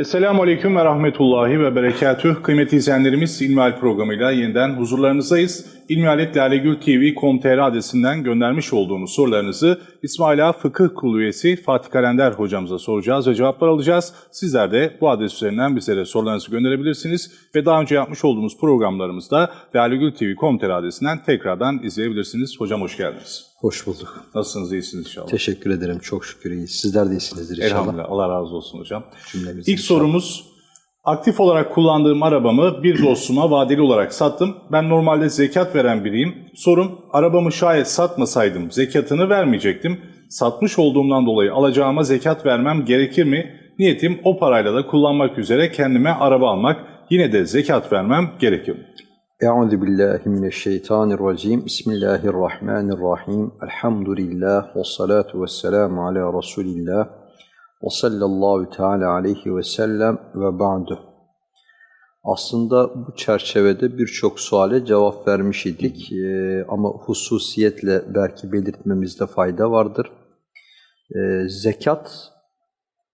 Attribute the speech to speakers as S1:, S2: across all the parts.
S1: Esselamu Aleyküm ve Rahmetullahi ve Berekatüh. Kıymetli izleyenlerimiz İlmihal programıyla yeniden huzurlarınızdayız. İlmihaletlalegültv.com.tr adresinden göndermiş olduğunuz sorularınızı İsmaila Fıkıh Kurulu üyesi Fatih Kalender hocamıza soracağız ve cevaplar alacağız. Sizler de bu adres üzerinden bizlere sorularınızı gönderebilirsiniz ve daha önce yapmış olduğumuz programlarımızda lalegültv.com.tr adresinden tekrardan izleyebilirsiniz. Hocam hoş geldiniz.
S2: Hoş bulduk.
S1: Nasılsınız, iyisiniz inşallah?
S2: Teşekkür ederim. Çok şükür iyiyiz. Sizler de iyisinizdir inşallah.
S1: Elhamdülillah. Allah razı olsun hocam.
S2: Cümlemiz
S1: İlk
S2: inşallah.
S1: sorumuz, aktif olarak kullandığım arabamı bir dostuma vadeli olarak sattım. Ben normalde zekat veren biriyim. Sorum, arabamı şayet satmasaydım zekatını vermeyecektim. Satmış olduğumdan dolayı alacağıma zekat vermem gerekir mi? Niyetim o parayla da kullanmak üzere kendime araba almak. Yine de zekat vermem gerekir mi?
S2: Euzu billahi mineşşeytanirracim. Bismillahirrahmanirrahim. Elhamdülillah ve salatu vesselamu ala Resulillah ve sallallahu teala aleyhi ve sellem ve ba'du. Aslında bu çerçevede birçok suale cevap vermiş idik Ee, ama hususiyetle belki belirtmemizde fayda vardır. Ee, zekat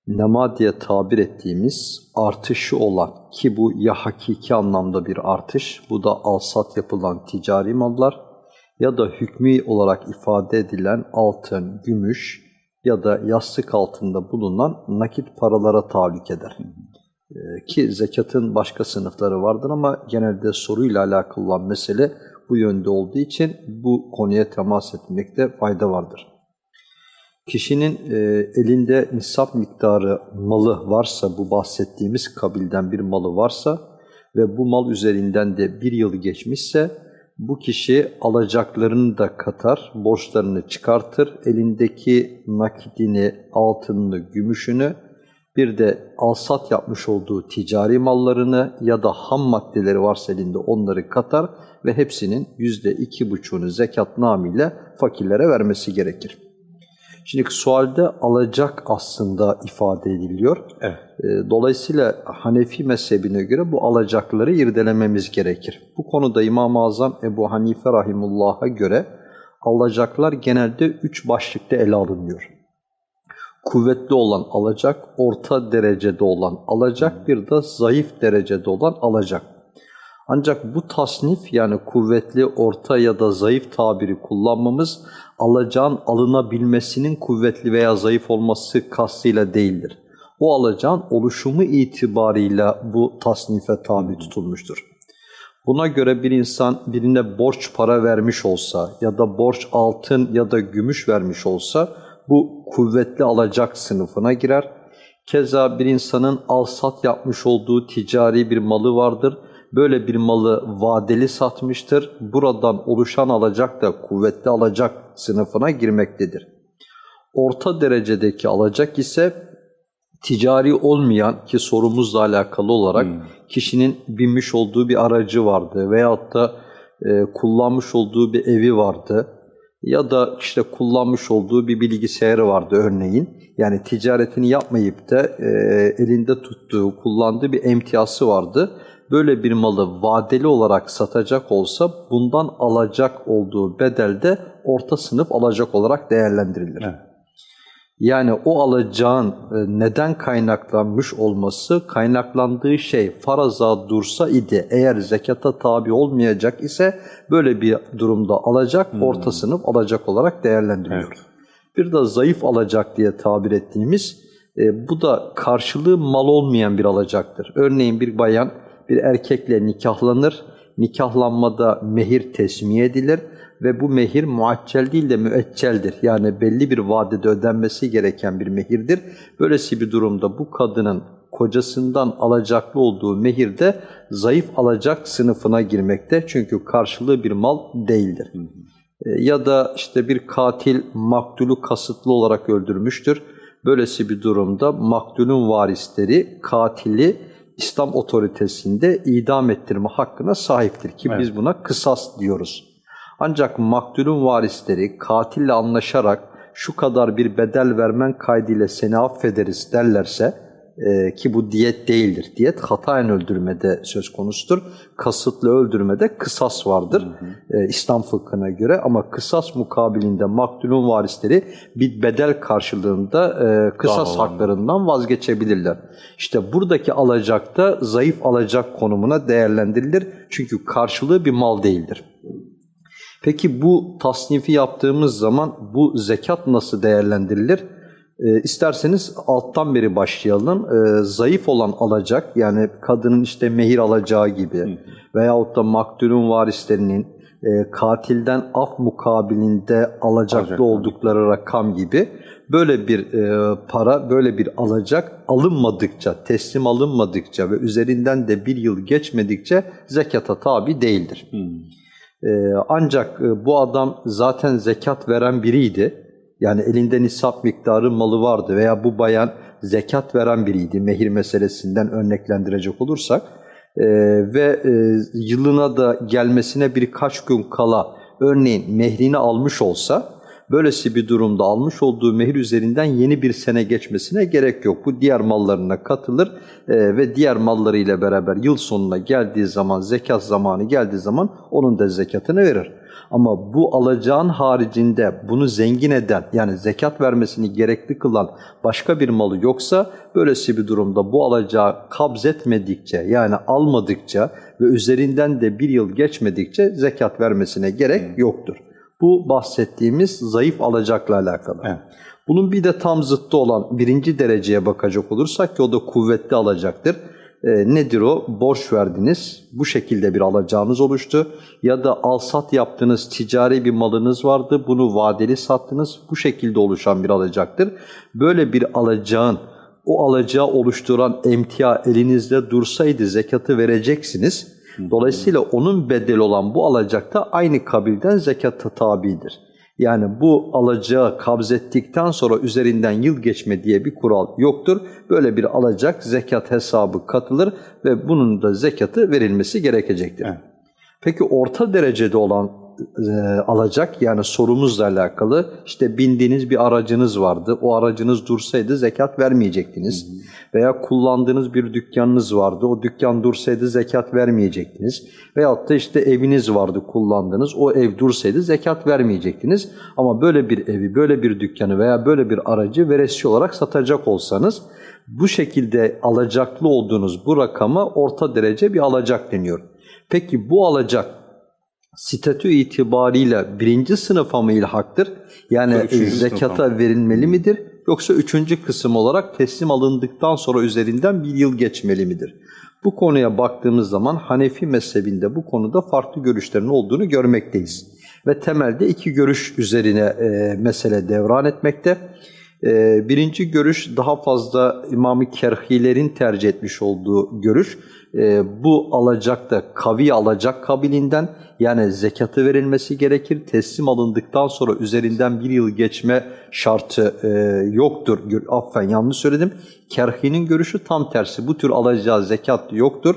S2: nema diye tabir ettiğimiz artışı olan ki bu ya hakiki anlamda bir artış, bu da alsat yapılan ticari mallar ya da hükmü olarak ifade edilen altın, gümüş ya da yastık altında bulunan nakit paralara tahallük eder. Ee, ki zekatın başka sınıfları vardır ama genelde soruyla alakalı olan mesele bu yönde olduğu için bu konuya temas etmekte fayda vardır. Kişinin e, elinde nisap miktarı malı varsa, bu bahsettiğimiz kabilden bir malı varsa ve bu mal üzerinden de bir yıl geçmişse, bu kişi alacaklarını da katar, borçlarını çıkartır, elindeki nakidini, altınını, gümüşünü, bir de alsat yapmış olduğu ticari mallarını ya da ham maddeleri varsa elinde onları katar ve hepsinin yüzde iki buçuğunu zekat namıyla fakirlere vermesi gerekir. Şimdi sualde alacak aslında ifade ediliyor.
S1: Evet.
S2: E, Dolayısıyla Hanefi mezhebine göre bu alacakları irdelememiz gerekir. Bu konuda İmam-ı Azam Ebu Hanife Rahimullah'a göre alacaklar genelde üç başlıkta ele alınıyor. Kuvvetli olan alacak, orta derecede olan alacak, bir de zayıf derecede olan alacak. Ancak bu tasnif yani kuvvetli, orta ya da zayıf tabiri kullanmamız alacağın alınabilmesinin kuvvetli veya zayıf olması kastıyla değildir. O alacağın oluşumu itibarıyla bu tasnife tabi tutulmuştur. Buna göre bir insan birine borç para vermiş olsa ya da borç altın ya da gümüş vermiş olsa bu kuvvetli alacak sınıfına girer. Keza bir insanın alsat yapmış olduğu ticari bir malı vardır. Böyle bir malı vadeli satmıştır. Buradan oluşan alacak da kuvvetli alacak sınıfına girmektedir. Orta derecedeki alacak ise ticari olmayan ki sorumuzla alakalı olarak kişinin binmiş olduğu bir aracı vardı veyahut da e, kullanmış olduğu bir evi vardı ya da işte kullanmış olduğu bir bilgisayarı vardı örneğin. Yani ticaretini yapmayıp da e, elinde tuttuğu, kullandığı bir emtiyası vardı. Böyle bir malı vadeli olarak satacak olsa bundan alacak olduğu bedelde orta sınıf alacak olarak değerlendirilir.
S1: Evet.
S2: Yani o alacağın e, neden kaynaklanmış olması, kaynaklandığı şey faraza dursa idi, eğer zekata tabi olmayacak ise böyle bir durumda alacak, orta sınıf alacak olarak değerlendiriliyor.
S1: Evet.
S2: Bir de zayıf alacak diye tabir ettiğimiz, e, bu da karşılığı mal olmayan bir alacaktır. Örneğin bir bayan bir erkekle nikahlanır, nikahlanmada mehir tesmiye edilir ve bu mehir muaccel değil de müecceldir. Yani belli bir vadede ödenmesi gereken bir mehirdir. Böylesi bir durumda bu kadının kocasından alacaklı olduğu mehir de zayıf alacak sınıfına girmekte. Çünkü karşılığı bir mal değildir. E, Ya da işte bir katil maktulü kasıtlı olarak öldürmüştür. Böylesi bir durumda maktulün varisleri katili İslam otoritesinde idam ettirme hakkına sahiptir ki
S1: Evet.
S2: biz buna kısas diyoruz. Ancak maktulün varisleri katille anlaşarak şu kadar bir bedel vermen kaydıyla seni affederiz derlerse e, ki bu diyet değildir. Diyet hataen öldürmede söz konusudur. Kasıtlı öldürmede kısas vardır e, İslam fıkhına göre ama kısas mukabilinde maktulun varisleri bir bedel karşılığında e, kısas haklarından vazgeçebilirler. İşte buradaki alacak da zayıf alacak konumuna değerlendirilir. Çünkü karşılığı bir mal değildir. Peki bu tasnifi yaptığımız zaman bu zekat nasıl değerlendirilir? E, isterseniz alttan beri başlayalım. E, zayıf olan alacak yani kadının işte mehir alacağı gibi veyahut da maktulün varislerinin e, katilden af mukabilinde alacaklı
S1: Alacaklar.
S2: oldukları rakam gibi böyle bir e, para, böyle bir alacak alınmadıkça, teslim alınmadıkça ve üzerinden de bir yıl geçmedikçe zekata tabi değildir. Ee, ancak e, bu adam zaten zekat veren biriydi. Yani elinde nisap miktarı malı vardı veya bu bayan zekat veren biriydi mehir meselesinden örneklendirecek olursak. Ee, ve e, yılına da gelmesine birkaç gün kala örneğin mehrini almış olsa böylesi bir durumda almış olduğu mehir üzerinden yeni bir sene geçmesine gerek yok. Bu diğer mallarına katılır e, ve diğer mallarıyla beraber yıl sonuna geldiği zaman, zekat zamanı geldiği zaman onun da zekatını verir. Ama bu alacağın haricinde bunu zengin eden yani zekat vermesini gerekli kılan başka bir malı yoksa böylesi bir durumda bu alacağı kabzetmedikçe yani almadıkça ve üzerinden de bir yıl geçmedikçe zekat vermesine gerek yoktur. Bu bahsettiğimiz zayıf alacakla alakalı.
S1: Evet.
S2: Bunun bir de tam zıttı olan birinci dereceye bakacak olursak ki o da kuvvetli alacaktır. Ee, nedir o? Borç verdiniz, bu şekilde bir alacağınız oluştu. Ya da alsat yaptınız, ticari bir malınız vardı, bunu vadeli sattınız, bu şekilde oluşan bir alacaktır. Böyle bir alacağın, o alacağı oluşturan emtia elinizde dursaydı zekatı vereceksiniz. Dolayısıyla onun bedeli olan bu alacak da aynı kabilden zekata tabidir. Yani bu alacağı kabzettikten sonra üzerinden yıl geçme diye bir kural yoktur. Böyle bir alacak zekat hesabı katılır ve bunun da zekatı verilmesi gerekecektir.
S1: Evet.
S2: Peki orta derecede olan e, alacak yani sorumuzla alakalı işte bindiğiniz bir aracınız vardı. O aracınız dursaydı zekat vermeyecektiniz. Veya kullandığınız bir dükkanınız vardı. O dükkan dursaydı zekat vermeyecektiniz. Veyahut da işte eviniz vardı kullandığınız. O ev dursaydı zekat vermeyecektiniz. Ama böyle bir evi, böyle bir dükkanı veya böyle bir aracı veresiye olarak satacak olsanız bu şekilde alacaklı olduğunuz bu rakama orta derece bir alacak deniyor. Peki bu alacak statü itibariyle birinci sınıfa mı ilhaktır? Yani
S1: üçüncü
S2: zekata
S1: sınıfa
S2: verilmeli midir? Yoksa üçüncü kısım olarak teslim alındıktan sonra üzerinden bir yıl geçmeli midir? Bu konuya baktığımız zaman Hanefi mezhebinde bu konuda farklı görüşlerin olduğunu görmekteyiz. Ve temelde iki görüş üzerine e, mesele devran etmekte. E, birinci görüş daha fazla İmam-ı Kerhilerin tercih etmiş olduğu görüş. E, bu alacak da kavi alacak kabilinden yani zekatı verilmesi gerekir. Teslim alındıktan sonra üzerinden bir yıl geçme şartı e, yoktur. Affen yanlış söyledim. Kerhi'nin görüşü tam tersi. Bu tür alacağı zekat yoktur.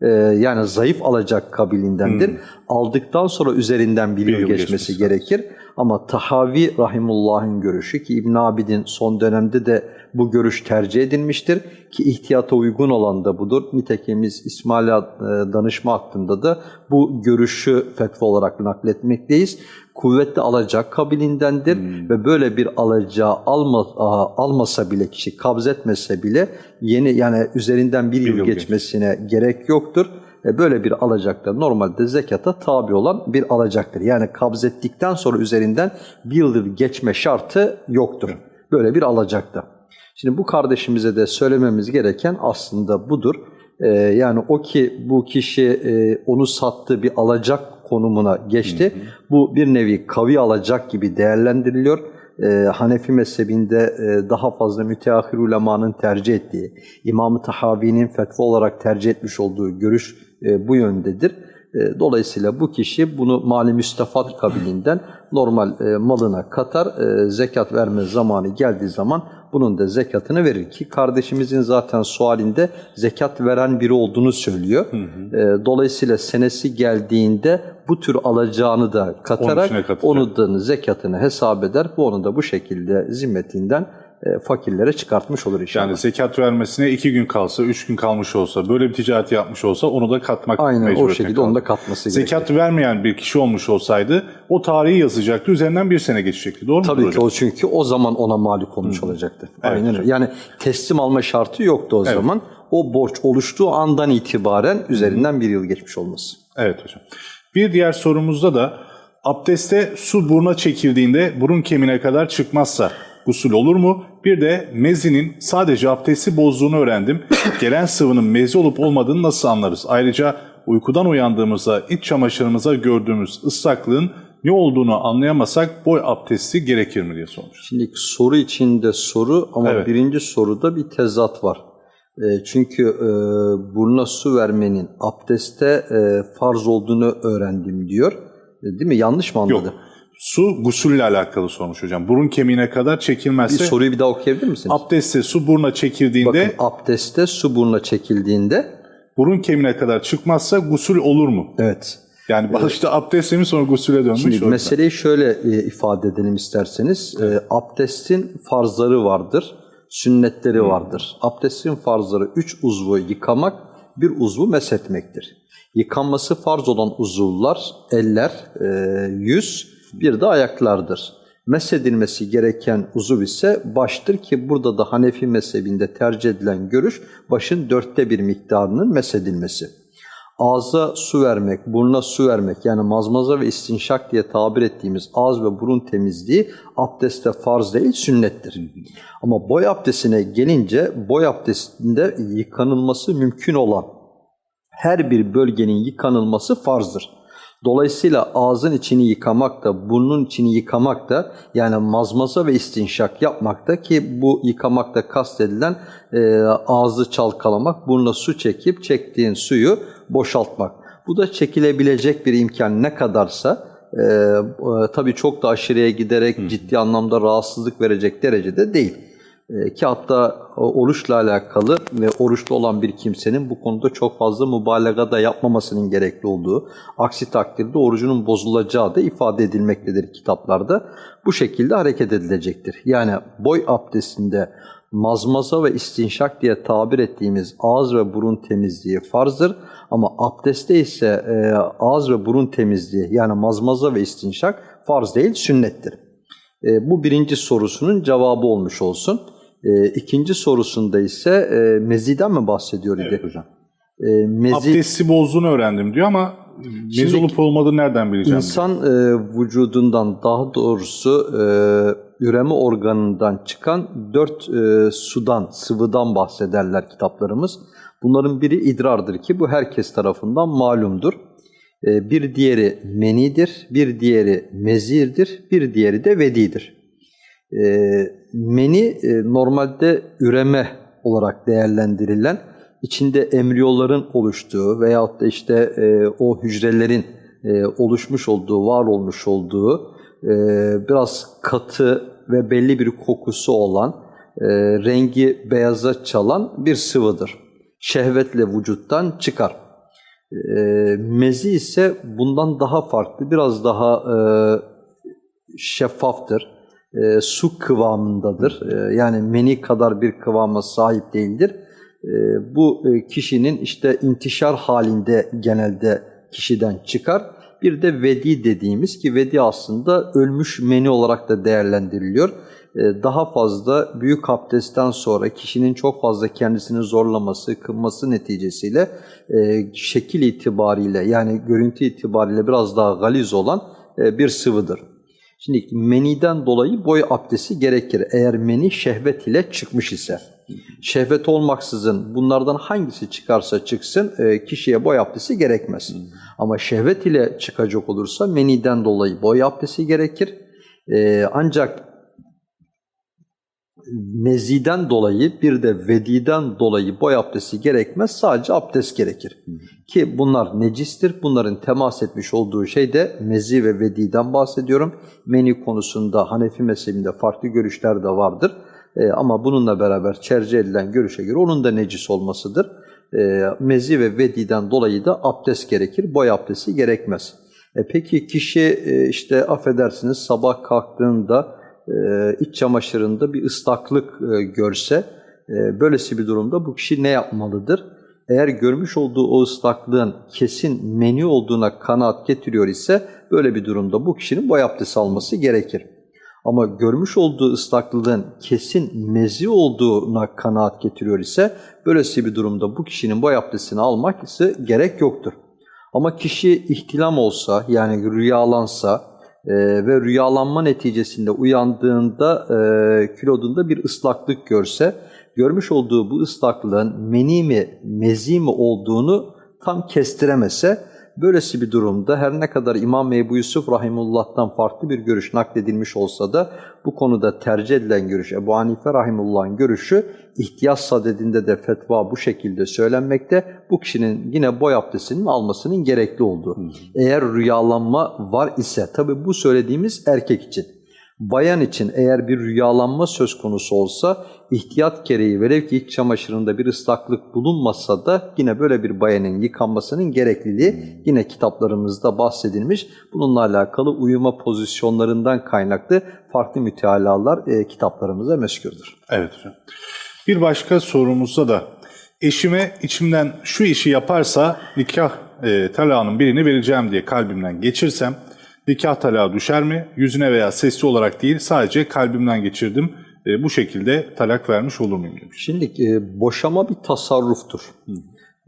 S2: E, yani zayıf alacak kabilindendir. Aldıktan sonra üzerinden bir,
S1: Bir
S2: yıl,
S1: yıl
S2: geçmesi
S1: geçmesi
S2: gerekir. Ama Tahavi Rahimullah'ın görüşü ki İbn Abidin son dönemde de bu görüş tercih edilmiştir ki ihtiyata uygun olan da budur. Nitekim biz İsmail'e e, danışma hakkında da bu görüşü fetva olarak nakletmekteyiz. Kuvvetli alacak kabilindendir ve böyle bir alacağı alma, almasa bile kişi kabzetmese bile yeni yani üzerinden bir, yıl,
S1: yıl
S2: geçmesine gerek yoktur. E, Böyle bir alacakta normalde zekata tabi olan bir alacaktır. Yani kabzettikten sonra üzerinden bir yıl geçme şartı yoktur. Böyle bir alacakta. Şimdi bu kardeşimize de söylememiz gereken aslında budur. E, yani o ki bu kişi e, onu sattığı bir alacak konumuna geçti. Bu bir nevi kavi alacak gibi değerlendiriliyor. E, Hanefi mezhebinde e, daha fazla müteahhir ulemanın tercih ettiği, İmam-ı Tahavi'nin fetva olarak tercih etmiş olduğu görüş e, bu yöndedir. E, dolayısıyla bu kişi bunu mali müstefat kabilinden normal e, malına katar, e, zekat verme zamanı geldiği zaman bunun da zekatını verir ki kardeşimizin zaten sualinde zekat veren biri olduğunu söylüyor. E, dolayısıyla senesi geldiğinde bu tür alacağını da katarak onu da zekatını hesap eder. Bu onu da bu şekilde zimmetinden fakirlere çıkartmış olur inşallah.
S1: Yani zekat vermesine iki gün kalsa, üç gün kalmış olsa, böyle bir ticaret yapmış olsa onu da katmak
S2: Aynen o şekilde
S1: kaldı.
S2: onu da katması gerekiyor.
S1: Zekat vermeyen bir kişi olmuş olsaydı o tarihi yazacaktı. Üzerinden bir sene geçecekti. Doğru mu
S2: Tabii ki
S1: hocam?
S2: o çünkü o zaman ona malik olmuş olacaktı.
S1: Evet
S2: Aynen
S1: hocam.
S2: Yani teslim alma şartı yoktu o
S1: Evet.
S2: zaman. O borç oluştuğu andan itibaren üzerinden bir yıl geçmiş olması.
S1: Evet hocam. Bir diğer sorumuzda da abdeste su buruna çekildiğinde burun kemiğine kadar çıkmazsa gusül olur mu? Bir de mezinin sadece abdesti bozduğunu öğrendim. Gelen sıvının mezi olup olmadığını nasıl anlarız? Ayrıca uykudan uyandığımızda iç çamaşırımıza gördüğümüz ıslaklığın ne olduğunu anlayamasak boy abdesti gerekir mi diye sormuş.
S2: Şimdi soru içinde soru ama
S1: Evet.
S2: birinci soruda bir tezat var. E, çünkü e, buruna su vermenin abdeste e, farz olduğunu öğrendim diyor. E, değil mi? Yanlış mı
S1: Yok. Su gusülle alakalı sormuş hocam. Burun kemiğine kadar
S2: Bir
S1: çekilmezse
S2: soruyu bir daha okuyabilir misiniz?
S1: abdestte su buruna çekildiğinde
S2: Bakın abdeste su buruna çekildiğinde
S1: burun kemiğine kadar çıkmazsa gusül olur mu?
S2: evet
S1: Yani başta abdestle mi sonra gusüle dönmüş?
S2: Şimdi meseleyi şöyle e, ifade edelim isterseniz. E, abdestin farzları vardır, sünnetleri vardır. Abdestin farzları üç uzvu yıkamak, bir uzvu meshetmektir. Yıkanması farz olan uzuvlar eller, e, yüz, bir de ayaklardır. Mesedilmesi gereken uzuv ise baştır ki burada da Hanefi mezhebinde tercih edilen görüş başın dörtte bir miktarının mesedilmesi ağza su vermek, burnuna su vermek yani mazmaza ve istinşak diye tabir ettiğimiz ağız ve burun temizliği abdeste farz değil sünnettir. Ama boy abdestine gelince boy abdestinde yıkanılması mümkün olan her bir bölgenin yıkanılması farzdır. Dolayısıyla ağzın içini yıkamak da, burnun içini yıkamak da yani mazmaza ve istinşak yapmak da ki bu yıkamakta kastedilen e, ağzı çalkalamak, burnuna su çekip çektiğin suyu boşaltmak. Bu da çekilebilecek bir imkan ne kadarsa e, e, tabii çok da aşırıya giderek ciddi anlamda rahatsızlık verecek derecede değil. E, ki hatta o oruçla alakalı ve oruçlu olan bir kimsenin bu konuda çok fazla mübalağa da yapmamasının gerekli olduğu, aksi takdirde orucunun bozulacağı da ifade edilmektedir kitaplarda. Bu şekilde hareket edilecektir. Yani boy abdestinde mazmaza ve istinşak diye tabir ettiğimiz ağız ve burun temizliği farzdır. Ama abdestte ise e, ağız ve burun temizliği yani mazmaza ve istinşak farz değil sünnettir. E, bu birinci sorusunun cevabı olmuş olsun. E, ikinci sorusunda ise e, meziden mi bahsediyor idi?
S1: Evet hocam.
S2: E, mezi,
S1: Abdesti bozduğunu öğrendim diyor ama mezi olup olmadığını nereden bileceğim?
S2: insan e, vücudundan daha doğrusu e, üreme organından çıkan dört e, sudan, sıvıdan bahsederler kitaplarımız. Bunların biri idrardır ki bu herkes tarafından malumdur. E, bir diğeri menidir, bir diğeri mezirdir, bir diğeri de vedidir. E, meni e, normalde üreme olarak değerlendirilen, içinde embriyoların oluştuğu veyahut da işte e, o hücrelerin e, oluşmuş olduğu, var olmuş olduğu biraz katı ve belli bir kokusu olan, rengi beyaza çalan bir sıvıdır. Şehvetle vücuttan çıkar. Mezi ise bundan daha farklı, biraz daha şeffaftır. E, su kıvamındadır. E, yani meni kadar bir kıvama sahip değildir. E, bu e, kişinin işte intişar halinde genelde kişiden çıkar. Bir de vedi dediğimiz ki vedi aslında ölmüş meni olarak da değerlendiriliyor. E, daha fazla büyük abdestten sonra kişinin çok fazla kendisini zorlaması, kınması neticesiyle e, şekil itibariyle yani görüntü itibariyle biraz daha galiz olan e, bir sıvıdır. Şimdi meniden dolayı boy abdesti gerekir eğer meni şehvet ile çıkmış ise. Şehvet olmaksızın bunlardan hangisi çıkarsa çıksın e, kişiye boy abdesti gerekmez. Ama şehvet ile çıkacak olursa meniden dolayı boy abdesti gerekir. E, ancak meziden dolayı bir de vediden dolayı boy abdesti gerekmez. Sadece abdest gerekir. Ki bunlar necistir. Bunların temas etmiş olduğu şey de mezi ve vediden bahsediyorum. Meni konusunda Hanefi mezhebinde farklı görüşler de vardır. Ee, ama bununla beraber tercih edilen görüşe göre onun da necis olmasıdır. Ee, mezi ve vediden dolayı da abdest gerekir. Boy abdesti gerekmez. E peki kişi e, işte affedersiniz sabah kalktığında e, iç çamaşırında bir ıslaklık e, görse, e, böylesi bir durumda bu kişi ne yapmalıdır? Eğer görmüş olduğu o ıslaklığın kesin menü olduğuna kanaat getiriyor ise böyle bir durumda bu kişinin boy abdesti alması gerekir. Ama görmüş olduğu ıslaklığın kesin mezi olduğuna kanaat getiriyor ise böylesi bir durumda bu kişinin boy abdestini almak ise gerek yoktur. Ama kişi ihtilam olsa yani rüyalansa e, ve rüyalanma neticesinde uyandığında e, kilodunda bir ıslaklık görse görmüş olduğu bu ıslaklığın meni mi mezi mi olduğunu tam kestiremese Böylesi bir durumda her ne kadar İmam Ebu Yusuf Rahimullah'tan farklı bir görüş nakledilmiş olsa da bu konuda tercih edilen görüş Ebu Hanife Rahimullah'ın görüşü ihtiyaç sadedinde de fetva bu şekilde söylenmekte. Bu kişinin yine boy abdestinin almasının gerekli olduğu. Eğer rüyalanma var ise tabi bu söylediğimiz erkek için. Bayan için eğer bir rüyalanma söz konusu olsa ihtiyat gereği velev ki iç çamaşırında bir ıslaklık bulunmasa da yine böyle bir bayanın yıkanmasının gerekliliği yine kitaplarımızda bahsedilmiş. Bununla alakalı uyuma pozisyonlarından kaynaklı farklı mütealalar e, kitaplarımıza meskürdür.
S1: Evet hocam. Bir başka sorumuzda da eşime içimden şu işi yaparsa nikah e, talağının birini vereceğim diye kalbimden geçirsem nikah talağı düşer mi? Yüzüne veya sesli olarak değil sadece kalbimden geçirdim. E, bu şekilde talak vermiş olur muyum demiş.
S2: Şimdi e, boşama bir tasarruftur.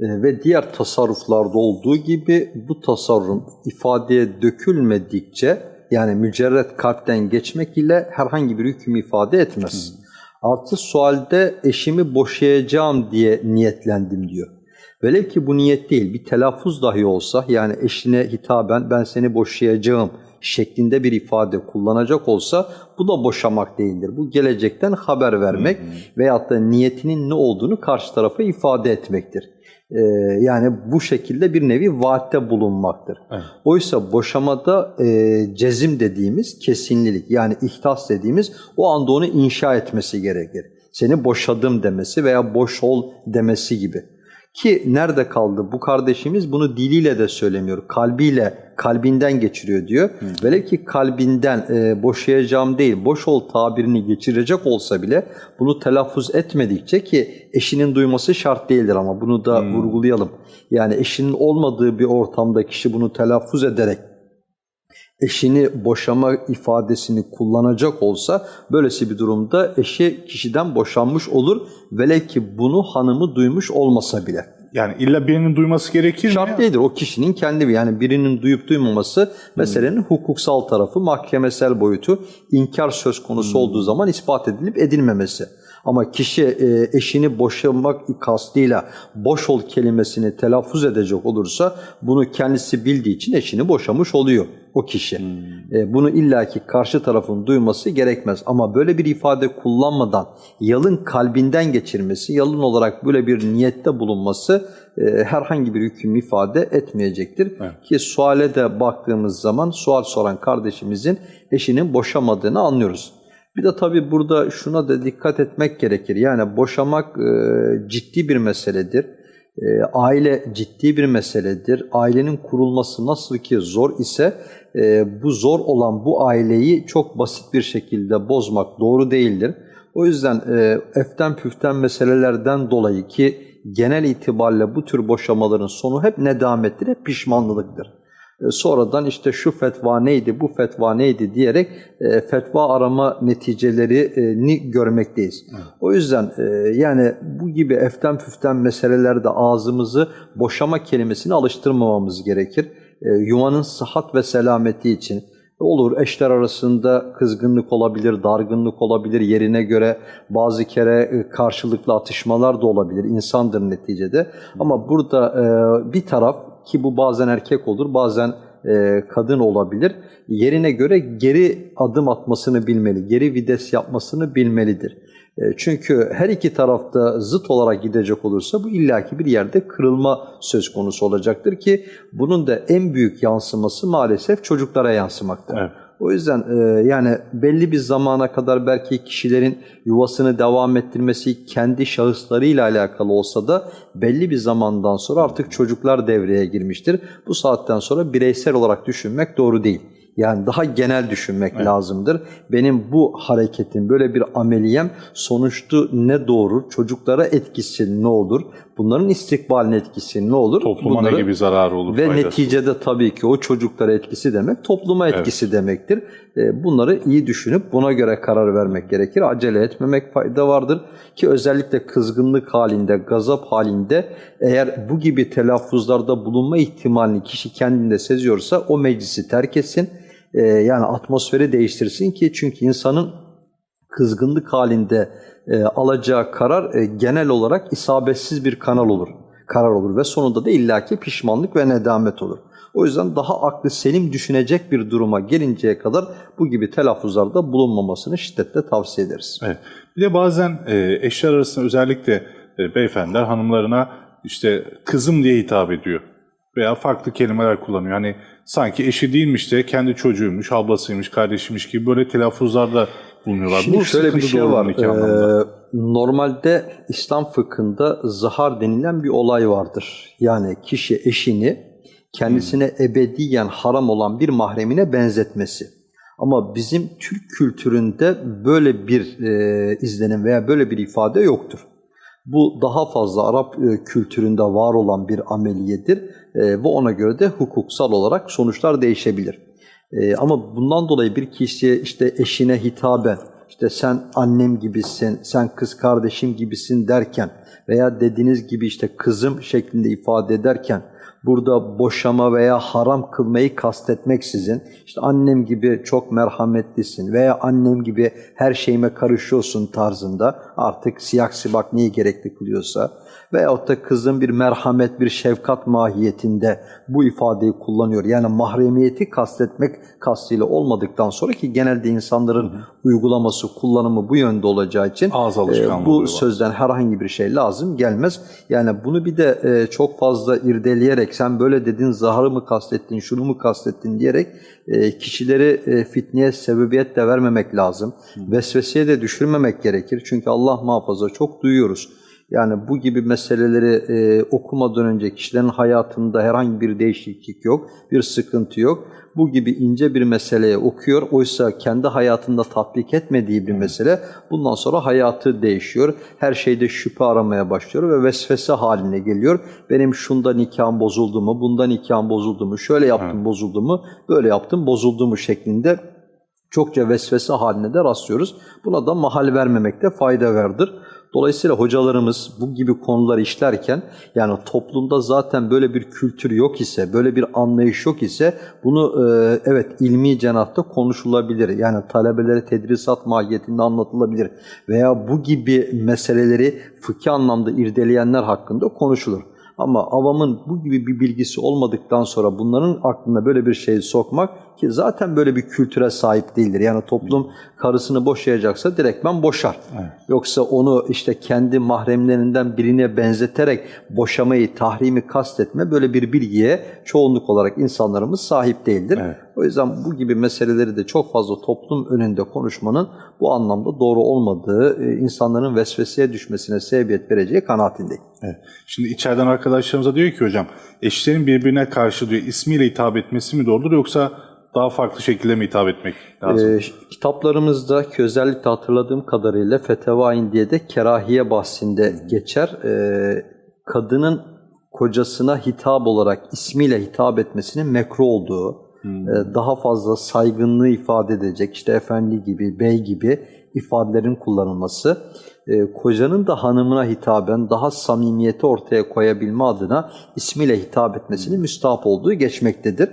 S2: E, ve diğer tasarruflarda olduğu gibi bu tasarruf ifadeye dökülmedikçe yani mücerret kalpten geçmek ile herhangi bir hüküm ifade etmez. Hı. Artı sualde eşimi boşayacağım diye niyetlendim diyor. Velev ki bu niyet değil, bir telaffuz dahi olsa yani eşine hitaben ben seni boşayacağım şeklinde bir ifade kullanacak olsa bu da boşamak değildir. Bu gelecekten haber vermek hı hı. veyahut da niyetinin ne olduğunu karşı tarafa ifade etmektir. Ee, yani bu şekilde bir nevi vaatte bulunmaktır. Evet. Oysa boşamada e, cezim dediğimiz kesinlilik yani ihtas dediğimiz o anda onu inşa etmesi gerekir. Seni boşadım demesi veya boş ol demesi gibi. Ki nerede kaldı? Bu kardeşimiz bunu diliyle de söylemiyor. Kalbiyle, kalbinden geçiriyor diyor. Velev ki kalbinden e, boşayacağım değil, boş ol tabirini geçirecek olsa bile bunu telaffuz etmedikçe ki eşinin duyması şart değildir ama bunu da hmm. vurgulayalım. Yani eşinin olmadığı bir ortamda kişi bunu telaffuz ederek eşini boşama ifadesini kullanacak olsa böylesi bir durumda eşi kişiden boşanmış olur. Velev ki bunu hanımı duymuş olmasa bile.
S1: Yani illa birinin duyması gerekir
S2: Şart mi? Şart değildir. O kişinin kendi yani birinin duyup duymaması hmm. meselenin hukuksal tarafı, mahkemesel boyutu, inkar söz konusu hmm. olduğu zaman ispat edilip edilmemesi. Ama kişi e, eşini boşamak kastıyla boş ol kelimesini telaffuz edecek olursa bunu kendisi bildiği için eşini boşamış oluyor o kişi. Hmm. E, bunu illaki karşı tarafın duyması gerekmez. Ama böyle bir ifade kullanmadan yalın kalbinden geçirmesi, yalın olarak böyle bir niyette bulunması e, herhangi bir hüküm ifade etmeyecektir. Evet. Ki suale de baktığımız zaman sual soran kardeşimizin eşinin boşamadığını anlıyoruz. Bir de tabii burada şuna da dikkat etmek gerekir. Yani boşamak e, ciddi bir meseledir. E, aile ciddi bir meseledir. Ailenin kurulması nasıl ki zor ise e, bu zor olan bu aileyi çok basit bir şekilde bozmak doğru değildir. O yüzden e, eften püften meselelerden dolayı ki genel itibariyle bu tür boşamaların sonu hep nedamettir, hep pişmanlıktır. E, sonradan işte şu fetva neydi, bu fetva neydi diyerek e, fetva arama neticelerini görmekteyiz. Evet. O yüzden e, yani bu gibi eften püften meselelerde ağzımızı boşama kelimesini alıştırmamamız gerekir. Yuvanın sıhhat ve selameti için, Olur eşler arasında kızgınlık olabilir, dargınlık olabilir, yerine göre bazı kere karşılıklı atışmalar da olabilir, insandır neticede. Ama burada bir taraf ki bu bazen erkek olur, bazen e, kadın olabilir. Yerine göre geri adım atmasını bilmeli, geri vides yapmasını bilmelidir. E, çünkü her iki tarafta zıt olarak gidecek olursa bu illaki bir yerde kırılma söz konusu olacaktır ki bunun da en büyük yansıması maalesef çocuklara yansımaktadır. Evet. O yüzden e, yani belli bir zamana kadar belki kişilerin yuvasını devam ettirmesi kendi şahıslarıyla alakalı olsa da belli bir zamandan sonra artık çocuklar devreye girmiştir. Bu saatten sonra bireysel olarak düşünmek doğru değil. Yani daha genel düşünmek lazımdır. Benim bu hareketin, böyle bir ameliyem sonuçta ne doğurur? Çocuklara etkisi ne olur? Bunların istikbaline etkisi ne olur?
S1: Topluma
S2: Bunları-
S1: ne gibi zararı olur?
S2: ve
S1: faydası?
S2: neticede tabii ki o çocuklara etkisi demek topluma etkisi demektir. E, Bunları iyi düşünüp buna göre karar vermek gerekir. Acele etmemek fayda vardır ki özellikle kızgınlık halinde, gazap halinde eğer bu gibi telaffuzlarda bulunma ihtimalini kişi kendinde seziyorsa o meclisi terk etsin. E, Yani atmosferi değiştirsin ki çünkü insanın kızgınlık halinde e, alacağı karar e, genel olarak isabetsiz bir kanal olur. Karar olur ve sonunda da illaki pişmanlık ve nedamet olur. O yüzden daha aklı selim düşünecek bir duruma gelinceye kadar bu gibi telaffuzlarda bulunmamasını şiddetle tavsiye ederiz.
S1: Evet. Bir de bazen e, eşler arasında özellikle e, beyefendiler hanımlarına işte kızım diye hitap ediyor. Veya farklı kelimeler kullanıyor. Hani sanki eşi değilmiş de kendi çocuğuymuş, ablasıymış, kardeşiymiş gibi böyle telaffuzlarda bulunuyorlar.
S2: Şimdi
S1: Bu
S2: şöyle bir şey var. Ee, normalde İslam fıkhında zahar denilen bir olay vardır. Yani kişi eşini kendisine ebediyen haram olan bir mahremine benzetmesi. Ama bizim Türk kültüründe böyle bir e, izlenim veya böyle bir ifade yoktur. Bu daha fazla Arap e, kültüründe var olan bir ameliyedir e, ve ona göre de hukuksal olarak sonuçlar değişebilir. E, ama bundan dolayı bir kişiye işte eşine hitaben, işte sen annem gibisin, sen kız kardeşim gibisin derken veya dediğiniz gibi işte kızım şeklinde ifade ederken burada boşama veya haram kılmayı kastetmeksizin işte annem gibi çok merhametlisin veya annem gibi her şeyime karışıyorsun tarzında artık siyak sibak neyi gerekli kılıyorsa veyahut da kızın bir merhamet, bir şefkat mahiyetinde bu ifadeyi kullanıyor. Yani mahremiyeti kastetmek kastıyla olmadıktan sonra ki genelde insanların uygulaması, kullanımı bu yönde olacağı için
S1: Ağız
S2: e, bu
S1: oluyor.
S2: sözden herhangi bir şey lazım gelmez. Yani bunu bir de e, çok fazla irdeleyerek sen böyle dedin zaharı mı kastettin, şunu mu kastettin diyerek e, kişileri e, fitneye sebebiyet de vermemek lazım. Vesveseye de düşürmemek gerekir. Çünkü Allah muhafaza çok duyuyoruz. Yani bu gibi meseleleri e, okumadan önce kişilerin hayatında herhangi bir değişiklik yok, bir sıkıntı yok. Bu gibi ince bir meseleye okuyor. Oysa kendi hayatında tatbik etmediği bir mesele bundan sonra hayatı değişiyor. Her şeyde şüphe aramaya başlıyor ve vesvese haline geliyor. Benim şunda nikahım bozuldu mu, bunda nikahım bozuldu mu, şöyle yaptım bozuldu mu, böyle yaptım bozuldu mu şeklinde çokça vesvese haline de rastlıyoruz. Buna da mahal vermemekte fayda vardır. Dolayısıyla hocalarımız bu gibi konuları işlerken yani toplumda zaten böyle bir kültür yok ise, böyle bir anlayış yok ise bunu e, evet ilmi cenahta konuşulabilir. Yani talebelere tedrisat mahiyetinde anlatılabilir. Veya bu gibi meseleleri fıkhi anlamda irdeleyenler hakkında konuşulur. Ama avamın bu gibi bir bilgisi olmadıktan sonra bunların aklına böyle bir şey sokmak ki zaten böyle bir kültüre sahip değildir. Yani toplum karısını boşayacaksa direktmen boşar. Yoksa onu işte kendi mahremlerinden birine benzeterek boşamayı, tahrimi kastetme böyle bir bilgiye çoğunluk olarak insanlarımız sahip değildir.
S1: Evet.
S2: O yüzden bu gibi meseleleri de çok fazla toplum önünde konuşmanın bu anlamda doğru olmadığı, e, insanların vesveseye düşmesine sebebiyet vereceği kanaatindeyim.
S1: Evet. Şimdi içeriden arkadaşlarımıza diyor ki hocam eşlerin birbirine karşı diyor ismiyle hitap etmesi mi doğrudur yoksa daha farklı şekilde mi hitap etmek lazım?
S2: Ee, kitaplarımızda ki özellikle hatırladığım kadarıyla Fetevain diye de kerahiye bahsinde geçer. Ee, kadının kocasına hitap olarak ismiyle hitap etmesinin mekruh olduğu, e, daha fazla saygınlığı ifade edecek işte efendi gibi, bey gibi ifadelerin kullanılması, e, kocanın da hanımına hitaben daha samimiyeti ortaya koyabilme adına ismiyle hitap etmesinin müstahap olduğu geçmektedir.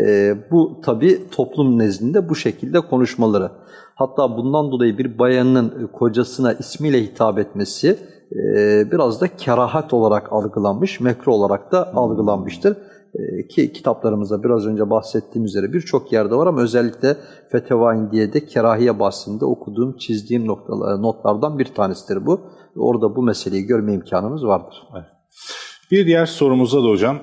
S2: E, bu tabi toplum nezdinde bu şekilde konuşmaları. Hatta bundan dolayı bir bayanın kocasına ismiyle hitap etmesi e, biraz da kerahat olarak algılanmış, mekruh olarak da algılanmıştır. E, ki kitaplarımızda biraz önce bahsettiğim üzere birçok yerde var ama özellikle Fetevain diye de kerahiye bahsinde okuduğum, çizdiğim noktalar, notlardan bir tanesidir bu. Orada bu meseleyi görme imkanımız vardır.
S1: Bir diğer sorumuzda da hocam.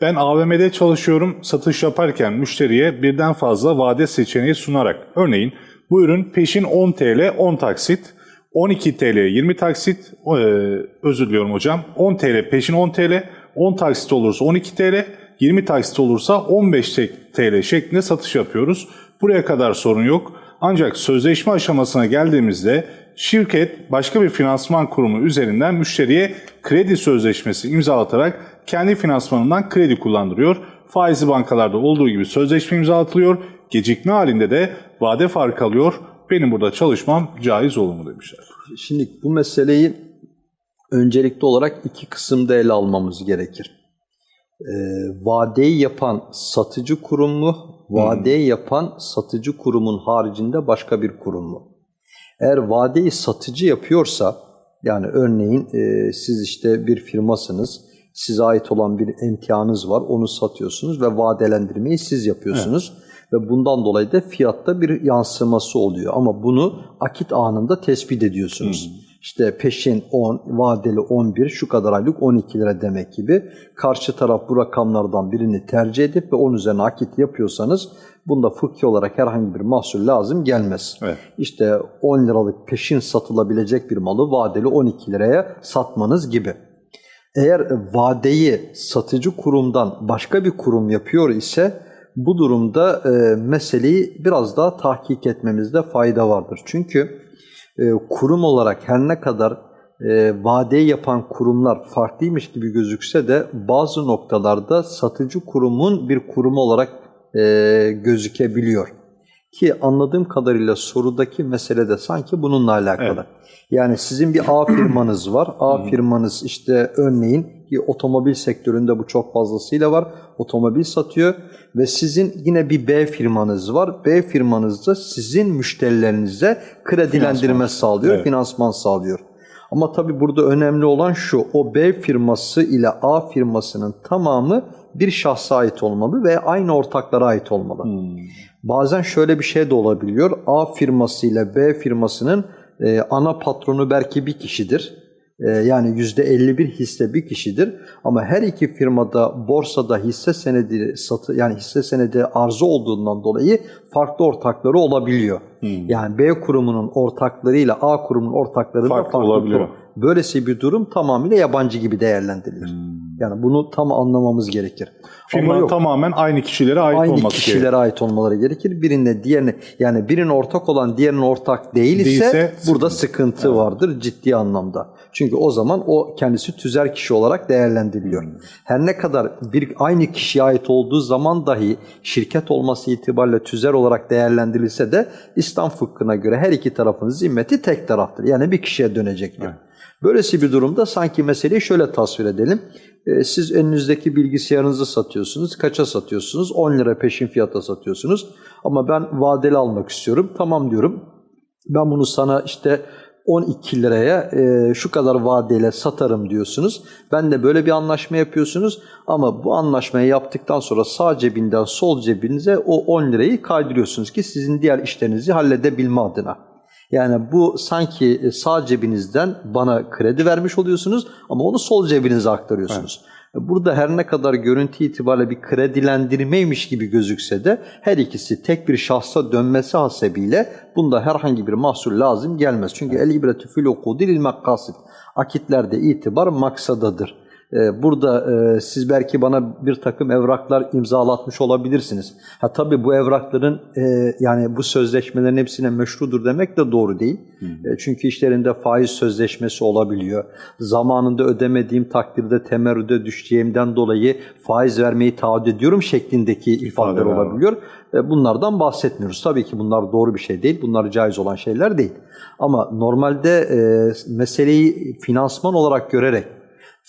S1: Ben AVM'de çalışıyorum. Satış yaparken müşteriye birden fazla vade seçeneği sunarak. Örneğin bu ürün peşin 10 TL 10 taksit, 12 TL 20 taksit, e, özür diliyorum hocam. 10 TL peşin 10 TL, 10 taksit olursa 12 TL, 20 taksit olursa 15 TL şeklinde satış yapıyoruz. Buraya kadar sorun yok. Ancak sözleşme aşamasına geldiğimizde şirket başka bir finansman kurumu üzerinden müşteriye kredi sözleşmesi imzalatarak kendi finansmanından kredi kullandırıyor. Faizli bankalarda olduğu gibi sözleşme imzalatılıyor. Gecikme halinde de vade farkı alıyor. Benim burada çalışmam caiz olur mu demişler.
S2: Şimdi bu meseleyi öncelikli olarak iki kısımda ele almamız gerekir. Ee, vadeyi yapan satıcı kurum mu, vadeyi yapan satıcı kurumun haricinde başka bir kurum mu? Eğer vadeyi satıcı yapıyorsa, yani örneğin e, siz işte bir firmasınız, size ait olan bir emtianız var, onu satıyorsunuz ve vadelendirmeyi siz yapıyorsunuz. Ve bundan dolayı da fiyatta bir yansıması oluyor. Ama bunu akit anında tespit ediyorsunuz. İşte peşin 10, vadeli 11, şu kadar aylık 12 lira demek gibi. Karşı taraf bu rakamlardan birini tercih edip ve onun üzerine akit yapıyorsanız bunda fıkhi olarak herhangi bir mahsul lazım gelmez.
S1: Evet.
S2: İşte 10 liralık peşin satılabilecek bir malı vadeli 12 liraya satmanız gibi. Eğer vadeyi satıcı kurumdan başka bir kurum yapıyor ise bu durumda e, meseleyi biraz daha tahkik etmemizde fayda vardır. Çünkü kurum olarak her ne kadar e, vadeyi yapan kurumlar farklıymış gibi gözükse de bazı noktalarda satıcı kurumun bir kurumu olarak e, gözükebiliyor. Ki anladığım kadarıyla sorudaki mesele de sanki bununla alakalı.
S1: Evet.
S2: Yani sizin bir A firmanız var. A firmanız işte örneğin ki otomobil sektöründe bu çok fazlasıyla var. Otomobil satıyor ve sizin yine bir B firmanız var. B firmanız da sizin müşterilerinize kredilendirme
S1: Finansman.
S2: sağlıyor,
S1: Evet.
S2: finansman sağlıyor. Ama tabii burada önemli olan şu, o B firması ile A firmasının tamamı bir şahsa ait olmalı ve aynı ortaklara ait olmalı. Bazen şöyle bir şey de olabiliyor. A firması ile B firmasının e, ana patronu belki bir kişidir. E, yani %51 hisse bir kişidir. Ama her iki firmada borsada hisse senedi satı yani hisse senedi arzı olduğundan dolayı farklı ortakları olabiliyor. Yani B kurumunun ortaklarıyla A kurumunun ortaklarında
S1: Farklı
S2: farklı,
S1: olabiliyor.
S2: durum. Böylesi bir durum tamamıyla yabancı gibi değerlendirilir. Yani bunu tam anlamamız gerekir. Ama
S1: Firmanın
S2: yok
S1: tamamen aynı kişilere ait
S2: aynı
S1: olması
S2: kişilere
S1: gerekiyor.
S2: ait olmaları gerekir. Birine diğerine yani birinin ortak olan diğerinin ortak değil ise
S1: Değilse
S2: burada sıkıntı vardır ciddi anlamda. Çünkü o zaman o kendisi tüzer kişi olarak değerlendiriliyor.
S1: Hmm.
S2: Her ne kadar bir aynı kişiye ait olduğu zaman dahi şirket olması itibariyle tüzer olarak değerlendirilse de İslam fıkhına göre her iki tarafın zimmeti tek taraftır. Yani bir kişiye dönecektir. Böylesi bir durumda sanki meseleyi şöyle tasvir edelim. Ee, Siz elinizdeki bilgisayarınızı satıyorsunuz. Kaça satıyorsunuz? 10 lira peşin fiyata satıyorsunuz. Ama ben vadeli almak istiyorum. Tamam diyorum. Ben bunu sana işte 12 liraya e, şu kadar vadeyle satarım diyorsunuz. Ben de böyle bir anlaşma yapıyorsunuz. Ama bu anlaşmayı yaptıktan sonra sağ cebinden sol cebinize o 10 lirayı kaydırıyorsunuz ki sizin diğer işlerinizi halledebilme adına. Yani bu sanki e, sağ cebinizden bana kredi vermiş oluyorsunuz ama onu sol cebinize aktarıyorsunuz. Burada her ne kadar görüntü itibariyle bir kredilendirmeymiş gibi gözükse de her ikisi tek bir şahsa dönmesi hasebiyle bunda herhangi bir mahsul lazım gelmez. Çünkü el ibretü fil ukudi lil makkasid. Akitlerde itibar maksadadır. Ee, Burada e, siz belki bana bir takım evraklar imzalatmış olabilirsiniz. Ha tabii bu evrakların e, yani bu sözleşmelerin hepsine meşrudur demek de doğru değil. E, Çünkü işlerinde faiz sözleşmesi olabiliyor. Zamanında ödemediğim takdirde temerrüde düşeceğimden dolayı faiz vermeyi taahhüt ediyorum şeklindeki ifadeler olabiliyor. Bunlardan bahsetmiyoruz. Tabii ki bunlar doğru bir şey değil. Bunlar caiz olan şeyler değil. Ama normalde meseleyi finansman olarak görerek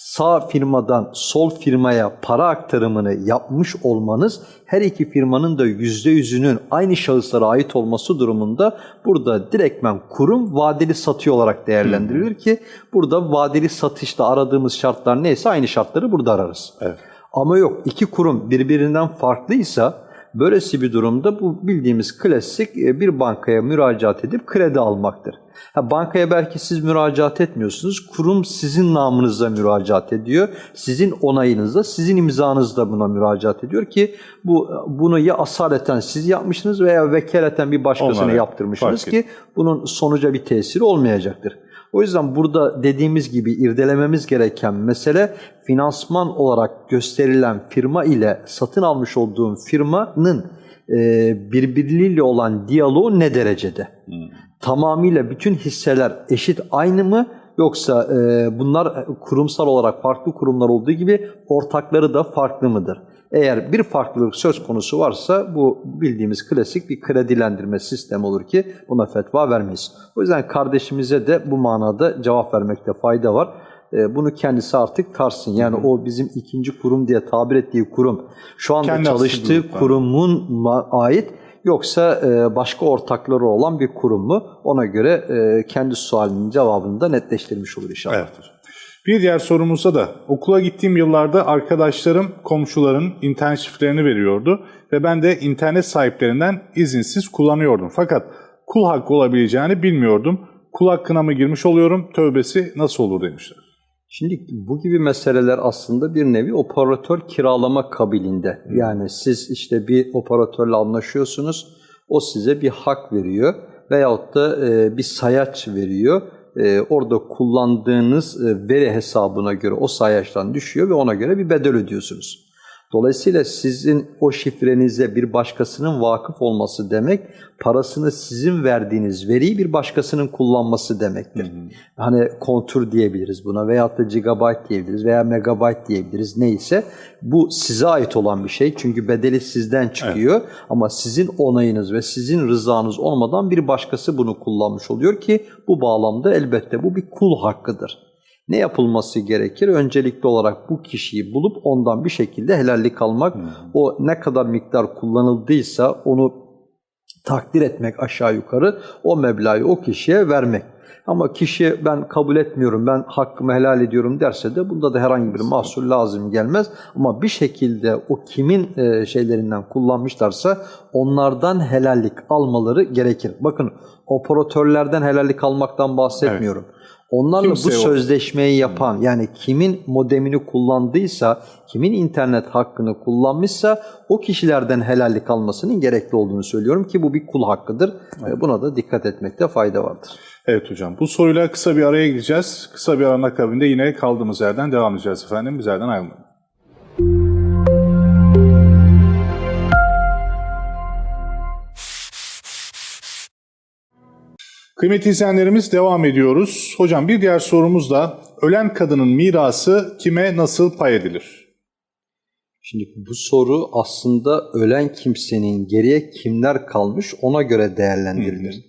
S2: sağ firmadan sol firmaya para aktarımını yapmış olmanız her iki firmanın da yüzde yüzünün aynı şahıslara ait olması durumunda burada direktmen kurum vadeli satıyor olarak değerlendirilir ki burada vadeli satışta aradığımız şartlar neyse aynı şartları burada ararız.
S1: Evet.
S2: Ama yok iki kurum birbirinden farklıysa böylesi bir durumda bu bildiğimiz klasik e, bir bankaya müracaat edip kredi almaktır. Ha, bankaya belki siz müracaat etmiyorsunuz. Kurum sizin namınıza müracaat ediyor. Sizin onayınızda, sizin imzanızda buna müracaat ediyor ki bu bunu ya asaleten siz yapmışsınız veya vekaleten bir başkasına
S1: Onlara
S2: yaptırmışsınız ki bunun sonuca bir tesiri olmayacaktır. O yüzden burada dediğimiz gibi irdelememiz gereken mesele finansman olarak gösterilen firma ile satın almış olduğun firmanın e, birbirleriyle olan diyaloğu ne derecede? Tamamıyla bütün hisseler eşit aynı mı? Yoksa e, bunlar kurumsal olarak farklı kurumlar olduğu gibi ortakları da farklı mıdır? Eğer bir farklılık söz konusu varsa bu bildiğimiz klasik bir kredilendirme sistemi olur ki buna fetva vermeyiz. O yüzden kardeşimize de bu manada cevap vermekte fayda var. E, bunu kendisi artık tarsın. Yani o bizim ikinci kurum diye tabir ettiği kurum şu anda
S1: Kendi
S2: çalıştığı kurumun ait yoksa e, başka ortakları olan bir kurum mu? Ona göre e, kendi sualinin cevabını da netleştirmiş olur inşallah.
S1: Evet hocam. Bir diğer sorumuzda da okula gittiğim yıllarda arkadaşlarım komşuların internet şifrelerini veriyordu ve ben de internet sahiplerinden izinsiz kullanıyordum. Fakat kul hakkı olabileceğini bilmiyordum. Kul hakkına mı girmiş oluyorum? Tövbesi nasıl olur demişler.
S2: Şimdi bu gibi meseleler aslında bir nevi operatör kiralama kabiliğinde. Yani siz işte bir operatörle anlaşıyorsunuz, o size bir hak veriyor veyahut da e, bir sayaç veriyor. E, orada kullandığınız e, veri hesabına göre o sayaçtan düşüyor ve ona göre bir bedel ödüyorsunuz. Dolayısıyla sizin o şifrenize bir başkasının vakıf olması demek, parasını sizin verdiğiniz veriyi bir başkasının kullanması demektir. Hani kontür diyebiliriz buna veyahut da gigabyte diyebiliriz veya megabyte diyebiliriz neyse. Bu size ait olan bir şey çünkü bedeli sizden çıkıyor ama sizin onayınız ve sizin rızanız olmadan bir başkası bunu kullanmış oluyor ki bu bağlamda elbette bu bir kul hakkıdır. Ne yapılması gerekir? Öncelikli olarak bu kişiyi bulup ondan bir şekilde helallik almak. O ne kadar miktar kullanıldıysa onu takdir etmek aşağı yukarı o meblağı o kişiye vermek. Ama kişi ben kabul etmiyorum, ben hakkımı helal ediyorum derse de bunda da herhangi bir mahsul lazım gelmez. Ama bir şekilde o kimin e, şeylerinden kullanmışlarsa onlardan helallik almaları gerekir. Bakın operatörlerden helallik almaktan bahsetmiyorum. Onlarla
S1: Kimse
S2: bu
S1: yok.
S2: sözleşmeyi yapan yani kimin modemini kullandıysa, kimin internet hakkını kullanmışsa o kişilerden helallik almasının gerekli olduğunu söylüyorum ki bu bir kul hakkıdır. E, Buna da dikkat etmekte fayda vardır.
S1: Evet hocam bu soruyla kısa bir araya gideceğiz. Kısa bir aranın akabinde yine kaldığımız yerden devam edeceğiz efendim. Bizlerden ayrılmayın. Kıymetli izleyenlerimiz devam ediyoruz. Hocam bir diğer sorumuz da ölen kadının mirası kime nasıl pay edilir?
S2: Şimdi bu soru aslında ölen kimsenin geriye kimler kalmış ona göre değerlendirilir.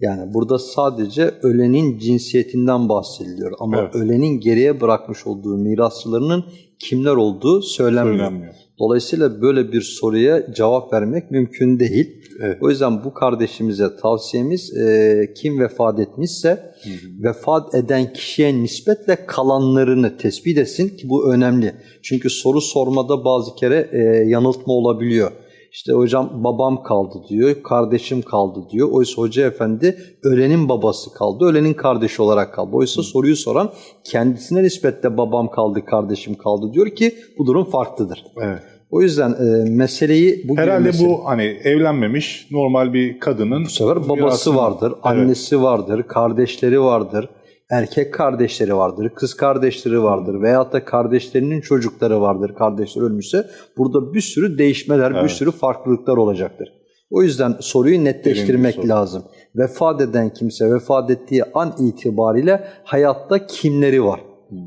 S2: Yani burada sadece ölenin cinsiyetinden bahsediliyor ama
S1: Evet.
S2: ölenin geriye bırakmış olduğu mirasçılarının kimler olduğu söylenmiyor.
S1: Söylenmiyor.
S2: Dolayısıyla böyle bir soruya cevap vermek mümkün değil.
S1: Evet.
S2: O yüzden bu kardeşimize tavsiyemiz e, kim vefat etmişse vefat eden kişiye nispetle kalanlarını tespit etsin ki bu önemli. Çünkü soru sormada bazı kere e, yanıltma olabiliyor. İşte hocam babam kaldı diyor, kardeşim kaldı diyor. Oysa hoca efendi ölenin babası kaldı, ölenin kardeşi olarak kaldı. Oysa soruyu soran kendisine nispetle babam kaldı, kardeşim kaldı diyor ki bu durum farklıdır.
S1: Evet.
S2: O yüzden e, meseleyi bu gibi
S1: Herhalde
S2: mesele-
S1: bu hani evlenmemiş normal bir kadının
S2: bu sefer babası
S1: mirasını-
S2: vardır,
S1: Evet.
S2: annesi vardır, kardeşleri vardır, erkek kardeşleri vardır, kız kardeşleri vardır veyahut da kardeşlerinin çocukları vardır kardeşler ölmüşse. Burada bir sürü değişmeler, bir
S1: Evet.
S2: sürü farklılıklar olacaktır. O yüzden soruyu netleştirmek
S1: soru.
S2: lazım. Vefat eden kimse vefat ettiği an itibariyle hayatta kimleri var?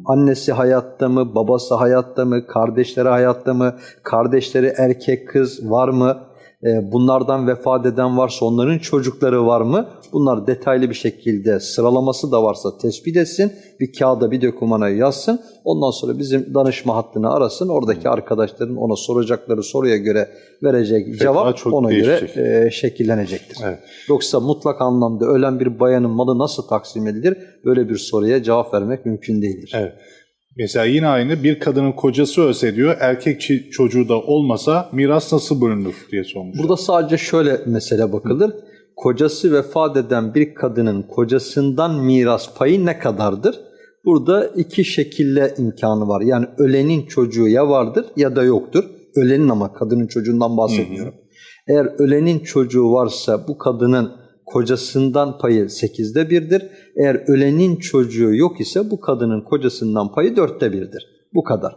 S2: Annesi hayatta mı, babası hayatta mı, kardeşleri hayatta mı, kardeşleri erkek kız var mı? E, Bunlardan vefat eden varsa onların çocukları var mı? Bunlar detaylı bir şekilde sıralaması da varsa tespit etsin. Bir kağıda bir dokümana yazsın. Ondan sonra bizim danışma hattını arasın. Oradaki arkadaşların ona soracakları soruya göre verecek cevap
S1: çok
S2: ona göre e, şekillenecektir.
S1: Evet.
S2: Yoksa mutlak anlamda ölen bir bayanın malı nasıl taksim edilir? Böyle bir soruya cevap vermek mümkün değildir.
S1: Evet. Mesela yine aynı bir kadının kocası ölse diyor erkek çocuğu da olmasa miras nasıl bölünür diye sormuş.
S2: Burada sadece şöyle mesele bakılır. Kocası vefat eden bir kadının kocasından miras payı ne kadardır? Burada iki şekilde imkanı var. Yani ölenin çocuğu ya vardır ya da yoktur. Ölenin ama kadının çocuğundan bahsetmiyorum. Eğer ölenin çocuğu varsa bu kadının kocasından payı sekizde birdir. Eğer ölenin çocuğu yok ise bu kadının kocasından payı dörtte birdir. Bu kadar.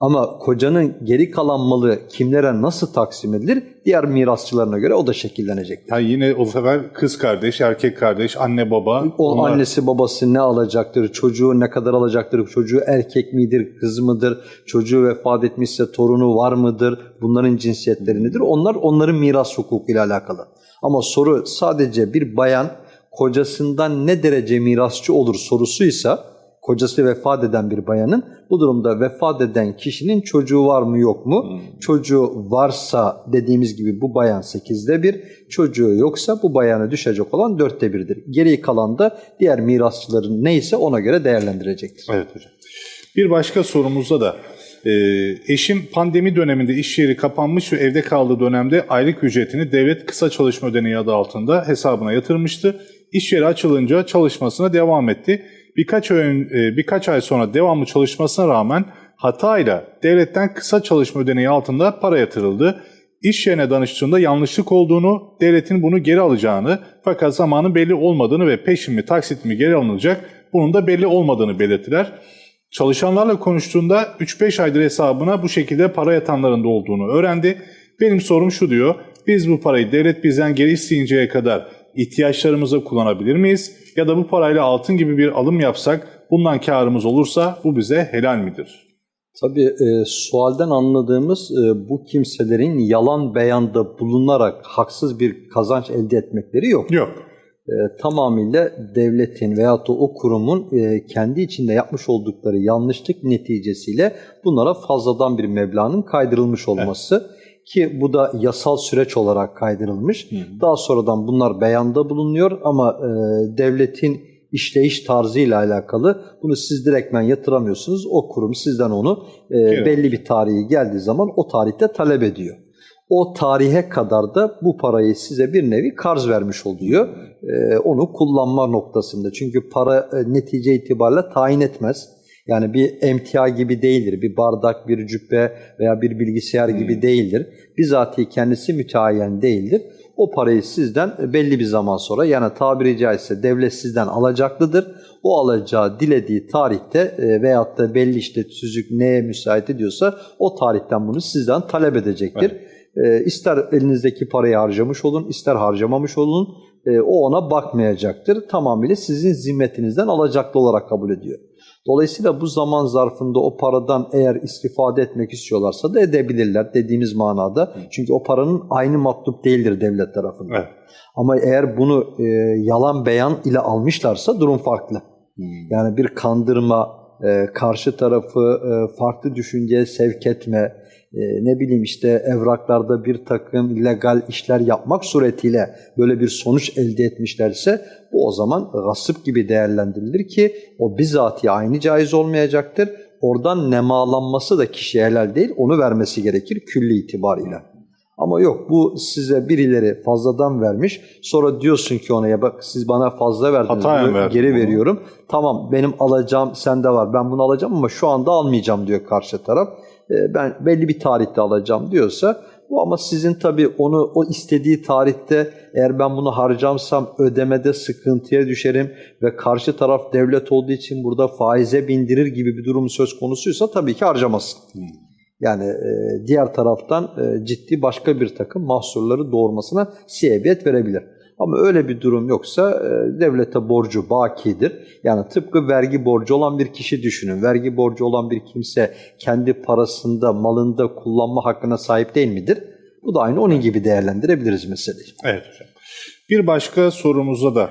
S2: Ama kocanın geri kalan malı kimlere nasıl taksim edilir? Diğer mirasçılarına göre o da şekillenecektir.
S1: Ha yine o sefer kız kardeş, erkek kardeş, anne baba.
S2: O
S1: onlar-
S2: annesi babası ne alacaktır, çocuğu ne kadar alacaktır, çocuğu erkek midir, kız mıdır, çocuğu vefat etmişse torunu var mıdır, bunların cinsiyetleri nedir? Onlar onların miras hukukuyla alakalı. Ama soru sadece bir bayan kocasından ne derece mirasçı olur sorusuysa, kocası vefat eden bir bayanın bu durumda vefat eden kişinin çocuğu var mı yok mu? Çocuğu varsa dediğimiz gibi bu bayan sekizde bir, çocuğu yoksa bu bayana düşecek olan dörtte birdir. Geriye kalan da diğer mirasçıların neyse ona göre değerlendirecektir.
S1: Evet hocam. Bir başka sorumuzda da e, eşim pandemi döneminde iş yeri kapanmış ve evde kaldığı dönemde aylık ücretini devlet kısa çalışma ödeneği adı altında hesabına yatırmıştı. İş yeri açılınca çalışmasına devam etti. Birkaç ön- e, birkaç ay sonra devamlı çalışmasına rağmen hatayla devletten kısa çalışma ödeneği altında para yatırıldı. İş yerine danıştığında yanlışlık olduğunu, devletin bunu geri alacağını fakat zamanın belli olmadığını ve peşin mi taksit mi geri alınacak bunun da belli olmadığını belirttiler. Çalışanlarla konuştuğunda 3-5 aydır hesabına bu şekilde para yatanların da olduğunu öğrendi. Benim sorum şu diyor, biz bu parayı devlet bizden geri isteyinceye kadar ihtiyaçlarımıza kullanabilir miyiz? Ya da bu parayla altın gibi bir alım yapsak bundan karımız olursa bu bize helal midir?
S2: Tabii e, sualden anladığımız e, bu kimselerin yalan beyanda bulunarak haksız bir kazanç elde etmekleri yok.
S1: Yok.
S2: E, tamamıyla devletin veyahut da o kurumun e, kendi içinde yapmış oldukları yanlışlık neticesiyle bunlara fazladan bir meblağın kaydırılmış olması ki bu da yasal süreç olarak kaydırılmış. Daha sonradan bunlar beyanda bulunuyor ama e, devletin işleyiş tarzıyla alakalı bunu siz direktmen yatıramıyorsunuz. O kurum sizden onu e,
S1: Evet.
S2: belli bir tarihi geldiği zaman o tarihte talep ediyor. O tarihe kadar da bu parayı size bir nevi karz vermiş oluyor. Ee, onu kullanma noktasında. Çünkü para e, netice itibariyle tayin etmez. Yani bir emtia gibi değildir. Bir bardak, bir cübbe veya bir bilgisayar gibi değildir. Bizatihi kendisi müteayyen değildir. O parayı sizden belli bir zaman sonra yani tabiri caizse devlet sizden alacaklıdır. O alacağı dilediği tarihte e, veyahut da belli işte tüzük neye müsait ediyorsa o tarihten bunu sizden talep edecektir. E, ister elinizdeki parayı harcamış olun, ister harcamamış olun, e, o ona bakmayacaktır. Tamamıyla sizin zimmetinizden alacaklı olarak kabul ediyor. Dolayısıyla bu zaman zarfında o paradan eğer istifade etmek istiyorlarsa da edebilirler dediğimiz manada. Çünkü o paranın aynı matlup değildir devlet tarafından.
S1: Evet.
S2: Ama eğer bunu e, yalan beyan ile almışlarsa durum farklı. Yani bir kandırma, e, karşı tarafı e, farklı düşünceye sevk etme, e, ne bileyim işte evraklarda bir takım illegal işler yapmak suretiyle böyle bir sonuç elde etmişlerse bu o zaman gasıp gibi değerlendirilir ki o bizatihi aynı caiz olmayacaktır. Oradan nemalanması da kişiye helal değil, onu vermesi gerekir külli itibariyle. Ama yok bu size birileri fazladan vermiş. Sonra diyorsun ki ona ya bak siz bana fazla verdiniz.
S1: Hatayen
S2: bunu
S1: verdim
S2: geri
S1: bunu."
S2: veriyorum. Tamam benim alacağım sende var. Ben bunu alacağım ama şu anda almayacağım diyor karşı taraf. Ee, ben belli bir tarihte alacağım diyorsa bu ama sizin tabii onu o istediği tarihte eğer ben bunu harcamsam ödemede sıkıntıya düşerim ve karşı taraf devlet olduğu için burada faize bindirir gibi bir durum söz konusuysa tabii ki harcamasın. Yani e, diğer taraftan e, ciddi başka bir takım mahsurları doğurmasına sebebiyet verebilir. Ama öyle bir durum yoksa e, devlete borcu bakidir. Yani tıpkı vergi borcu olan bir kişi düşünün. Vergi borcu olan bir kimse kendi parasında, malında kullanma hakkına sahip değil midir? Bu da aynı onun gibi değerlendirebiliriz meseleyi.
S1: Evet hocam. Bir başka sorumuzda da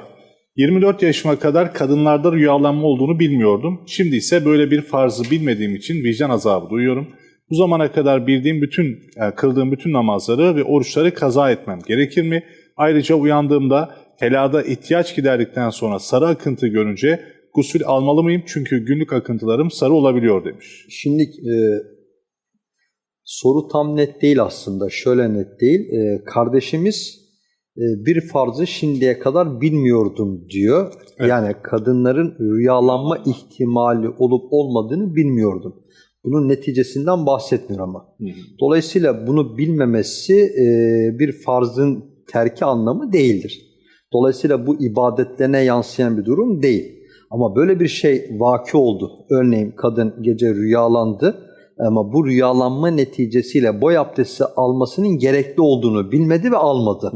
S1: 24 yaşıma kadar kadınlarda rüyalanma olduğunu bilmiyordum. Şimdi ise böyle bir farzı bilmediğim için vicdan azabı duyuyorum. Bu zamana kadar bildiğim bütün, yani kıldığım bütün namazları ve oruçları kaza etmem gerekir mi? Ayrıca uyandığımda helada ihtiyaç giderdikten sonra sarı akıntı görünce gusül almalı mıyım? Çünkü günlük akıntılarım sarı olabiliyor demiş.
S2: Şimdi e, soru tam net değil aslında. Şöyle net değil. E, kardeşimiz e, bir farzı şimdiye kadar bilmiyordum diyor.
S1: Evet.
S2: Yani kadınların rüyalanma ihtimali olup olmadığını bilmiyordum. Bunun neticesinden bahsetmiyor ama. Dolayısıyla bunu bilmemesi e, bir farzın terki anlamı değildir. Dolayısıyla bu ibadetlerine yansıyan bir durum değil. Ama böyle bir şey vaki oldu. Örneğin kadın gece rüyalandı ama bu rüyalanma neticesiyle boy abdesti almasının gerekli olduğunu bilmedi ve almadı.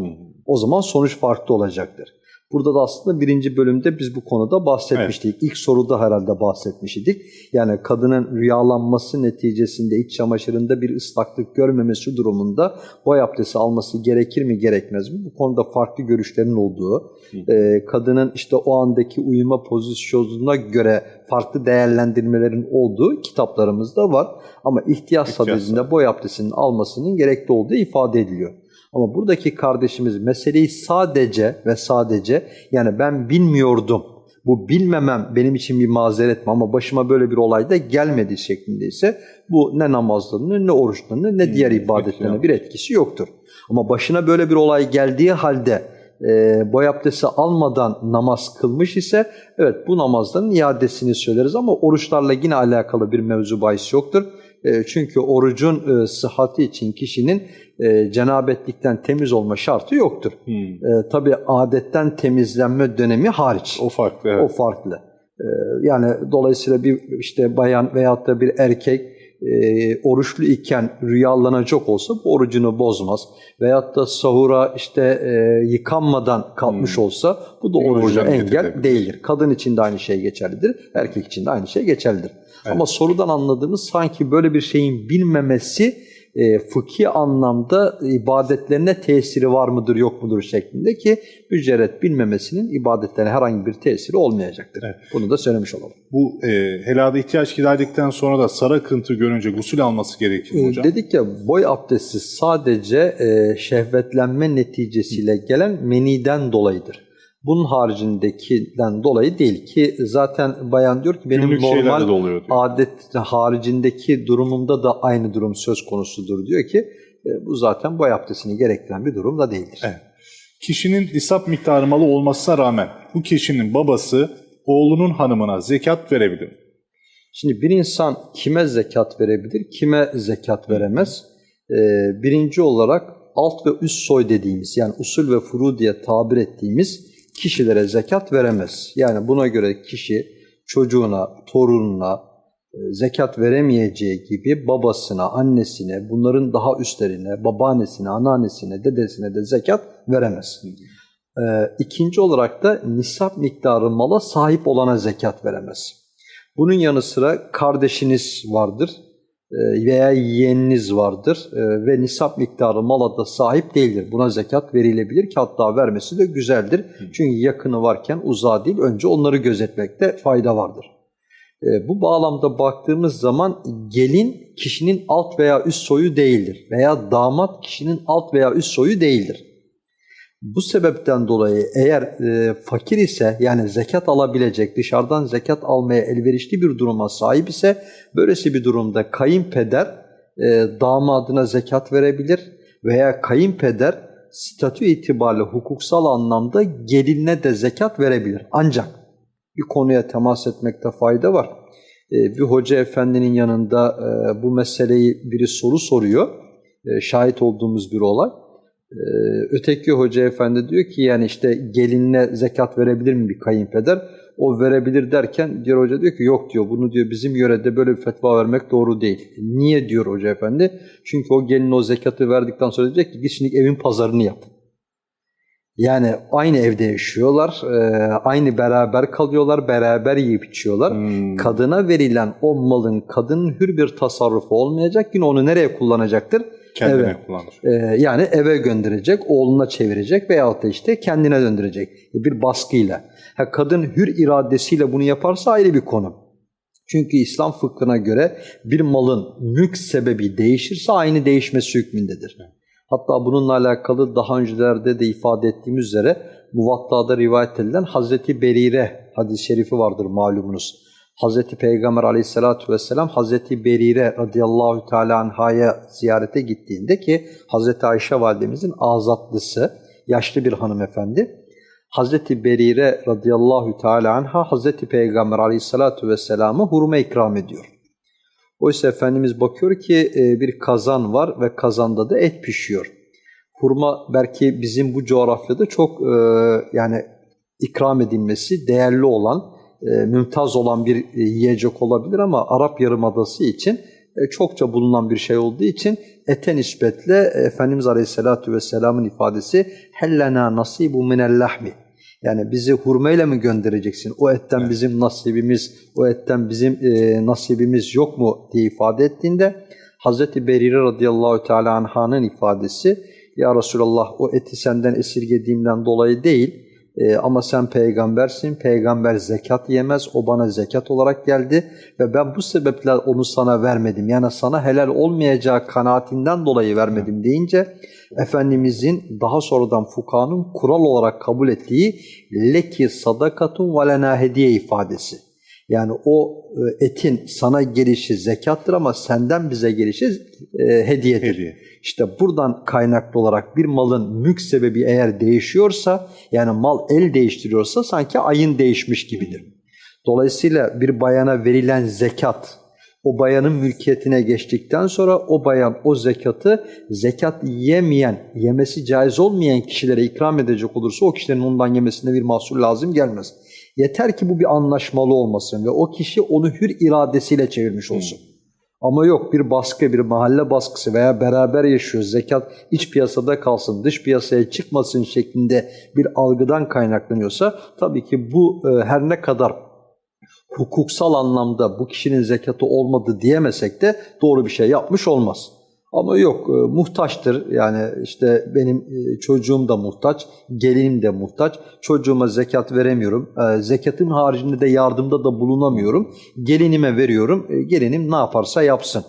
S2: O zaman sonuç farklı olacaktır. Burada da aslında birinci bölümde biz bu konuda bahsetmiştik. Evet. İlk soruda herhalde bahsetmiştik. Yani kadının rüyalanması neticesinde iç çamaşırında bir ıslaklık görmemesi durumunda boy abdesti alması gerekir mi gerekmez mi? Bu konuda farklı görüşlerin olduğu, e, kadının işte o andaki uyuma pozisyonuna göre farklı değerlendirmelerin olduğu kitaplarımızda var. Ama ihtiyaç sadedinde boy abdestinin almasının gerekli olduğu ifade ediliyor. Ama buradaki kardeşimiz meseleyi sadece ve sadece yani ben bilmiyordum. Bu bilmemem benim için bir mazeret mi ama başıma böyle bir olay da gelmedi şeklindeyse bu ne namazlarını ne oruçlarını ne diğer hmm, ibadetlerine bir etkisi yoktur. Ama başına böyle bir olay geldiği halde e, boy abdesti almadan namaz kılmış ise evet bu namazların iadesini söyleriz ama oruçlarla yine alakalı bir mevzu bahis yoktur. E, çünkü orucun e, sıhhati için kişinin e, cenabetlikten temiz olma şartı yoktur. Hmm. Tabi adetten temizlenme dönemi hariç.
S1: O farklı. Evet.
S2: O farklı. Yani dolayısıyla bir işte bayan veyahut da bir erkek e, oruçlu iken rüyalanacak olsa bu orucunu bozmaz. Veyahut da sahura işte e, yıkanmadan kalkmış hmm. olsa bu da orucu engel değildir. Kadın için de aynı şey geçerlidir, erkek için de aynı şey geçerlidir. Evet. Ama sorudan anladığımız sanki böyle bir şeyin bilmemesi e, fıkhi anlamda ibadetlerine tesiri var mıdır yok mudur şeklinde ki mücerret bilmemesinin ibadetlerine herhangi bir tesiri olmayacaktır. Evet. Bunu da söylemiş olalım.
S1: Bu e, helada ihtiyaç giderdikten sonra da sarı akıntı görünce gusül alması gerekir mi e, hocam?
S2: Dedik ya boy abdesti sadece e, şehvetlenme neticesiyle gelen meniden dolayıdır. Bunun haricindekinden dolayı değil ki zaten bayan diyor ki benim Günlük normal adet haricindeki durumumda da aynı durum söz konusudur diyor ki e, bu zaten boy abdestini gerektiren bir durum da değildir.
S1: Evet. Kişinin nisap miktarı malı olmasına rağmen bu kişinin babası oğlunun hanımına zekat verebilir?
S2: Şimdi bir insan kime zekat verebilir, kime zekat veremez? Ee, birinci olarak alt ve üst soy dediğimiz yani usul ve furu diye tabir ettiğimiz kişilere zekat veremez. Yani buna göre kişi çocuğuna, torununa e, zekat veremeyeceği gibi babasına, annesine, bunların daha üstlerine, babaannesine, anneannesine, dedesine de zekat veremez. Ee, ikinci olarak da nisap miktarı mala sahip olana zekat veremez. Bunun yanı sıra kardeşiniz vardır, veya yeğeniniz vardır e, ve nisap miktarı mala da sahip değildir. Buna zekat verilebilir ki hatta vermesi de güzeldir. Çünkü yakını varken uzağı değil önce onları gözetmekte fayda vardır. E, bu bağlamda baktığımız zaman gelin kişinin alt veya üst soyu değildir veya damat kişinin alt veya üst soyu değildir. Bu sebepten dolayı eğer e, fakir ise yani zekat alabilecek, dışarıdan zekat almaya elverişli bir duruma sahip ise böylesi bir durumda kayınpeder e, damadına zekat verebilir veya kayınpeder statü itibariyle hukuksal anlamda gelinine de zekat verebilir. Ancak bir konuya temas etmekte fayda var. E, bir hoca efendinin yanında e, bu meseleyi biri soru soruyor. E, şahit olduğumuz bir olay. Ee, öteki hoca efendi diyor ki yani işte gelinine zekat verebilir mi bir kayınpeder? O verebilir derken diğer hoca diyor ki yok diyor bunu diyor bizim yörede böyle bir fetva vermek doğru değil. Niye diyor hoca efendi? Çünkü o gelin o zekatı verdikten sonra diyecek ki git şimdi evin pazarını yap. Yani aynı evde yaşıyorlar, e, aynı beraber kalıyorlar, beraber yiyip içiyorlar. Hmm. Kadına verilen o malın kadının hür bir tasarrufu olmayacak. Yine onu nereye kullanacaktır?
S1: Kendine eve, kullanır.
S2: E, yani eve gönderecek, oğluna çevirecek veyahut da işte kendine döndürecek bir baskıyla. Ha, kadın hür iradesiyle bunu yaparsa ayrı bir konu. Çünkü İslam fıkhına göre bir malın mülk sebebi değişirse aynı değişmesi hükmündedir. Hatta bununla alakalı daha öncelerde de ifade ettiğimiz üzere Muvatta'da rivayet edilen Hazreti Berire hadis-i şerifi vardır malumunuz. Hazreti Peygamber aleyhissalatu vesselam Hazreti Berire radıyallahu teala anhaya ziyarete gittiğinde ki Hazreti Ayşe validemizin azatlısı, yaşlı bir hanımefendi. Hazreti Berire radıyallahu teala anha Hazreti Peygamber aleyhissalatu vesselam'a hurma ikram ediyor. Oysa Efendimiz bakıyor ki e, bir kazan var ve kazanda da et pişiyor. Hurma belki bizim bu coğrafyada çok e, yani ikram edilmesi değerli olan, e, mümtaz olan bir e, yiyecek olabilir ama Arap Yarımadası için e, çokça bulunan bir şey olduğu için ete nispetle Efendimiz Aleyhisselatü Vesselam'ın ifadesi hellena nasibu minel lahmi yani bizi hurmayla mı göndereceksin? O etten evet. bizim nasibimiz, o etten bizim e, nasibimiz yok mu diye ifade ettiğinde Hazreti Berire radıyallahu teala anhanın ifadesi ya Resulallah o eti senden esirgediğimden dolayı değil e, ama sen peygambersin, peygamber zekat yemez, o bana zekat olarak geldi ve ben bu sebeple onu sana vermedim. Yani sana helal olmayacağı kanaatinden dolayı vermedim deyince Efendimizin daha sonradan fukanın kural olarak kabul ettiği leki sadakatun ve lena hediye ifadesi. Yani o e, etin sana gelişi zekattır ama senden bize gelişi e, hediyedir. Hediye. İşte buradan kaynaklı olarak bir malın mülk sebebi eğer değişiyorsa yani mal el değiştiriyorsa sanki ayın değişmiş gibidir. Dolayısıyla bir bayana verilen zekat o bayanın mülkiyetine geçtikten sonra o bayan o zekatı zekat yemeyen, yemesi caiz olmayan kişilere ikram edecek olursa o kişilerin ondan yemesine bir mahsul lazım gelmez. Yeter ki bu bir anlaşmalı olmasın ve o kişi onu hür iradesiyle çevirmiş olsun. Hmm. Ama yok bir baskı, bir mahalle baskısı veya beraber yaşıyor, zekat iç piyasada kalsın, dış piyasaya çıkmasın şeklinde bir algıdan kaynaklanıyorsa tabii ki bu e, her ne kadar hukuksal anlamda bu kişinin zekatı olmadı diyemesek de doğru bir şey yapmış olmaz. Ama yok e, muhtaçtır yani işte benim e, çocuğum da muhtaç, gelinim de muhtaç. Çocuğuma zekat veremiyorum. E, zekatın haricinde de yardımda da bulunamıyorum. Gelinime veriyorum. E, gelinim ne yaparsa yapsın.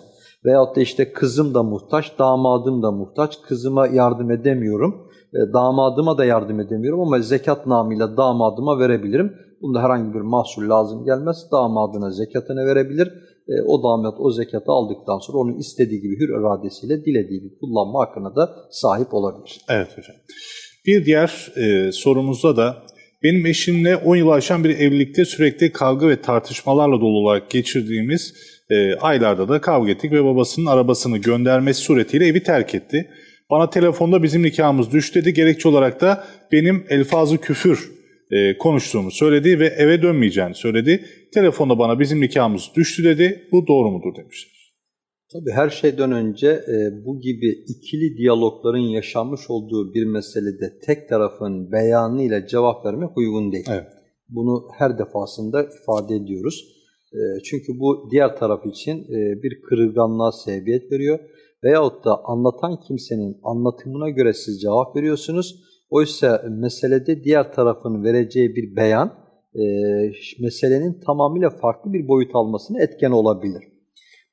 S2: Veyahut da işte kızım da muhtaç, damadım da muhtaç. Kızıma yardım edemiyorum. E, damadıma da yardım edemiyorum ama zekat namıyla damadıma verebilirim. Bunda herhangi bir mahsul lazım gelmez. Damadına zekatını verebilir. E, o damat o zekatı aldıktan sonra onun istediği gibi hür iradesiyle dilediği gibi kullanma hakkına da sahip olabilir.
S1: Evet hocam. Bir diğer e, sorumuzda da benim eşimle 10 yıl aşan bir evlilikte sürekli kavga ve tartışmalarla dolu olarak geçirdiğimiz e, aylarda da kavga ettik ve babasının arabasını göndermesi suretiyle evi terk etti. Bana telefonda bizim nikahımız düş dedi. Gerekçe olarak da benim elfazı küfür e, konuştuğumu söyledi ve eve dönmeyeceğini söyledi. Telefonda bana bizim nikahımız düştü dedi. Bu doğru mudur demişler.
S2: Tabii her şeyden önce e, bu gibi ikili diyalogların yaşanmış olduğu bir meselede tek tarafın beyanıyla cevap vermek uygun değil. Evet. Bunu her defasında ifade ediyoruz. E, çünkü bu diğer taraf için e, bir kırılganlığa sebebiyet veriyor. Veyahut da anlatan kimsenin anlatımına göre siz cevap veriyorsunuz Oysa meselede diğer tarafın vereceği bir beyan e, meselenin tamamıyla farklı bir boyut almasına etken olabilir.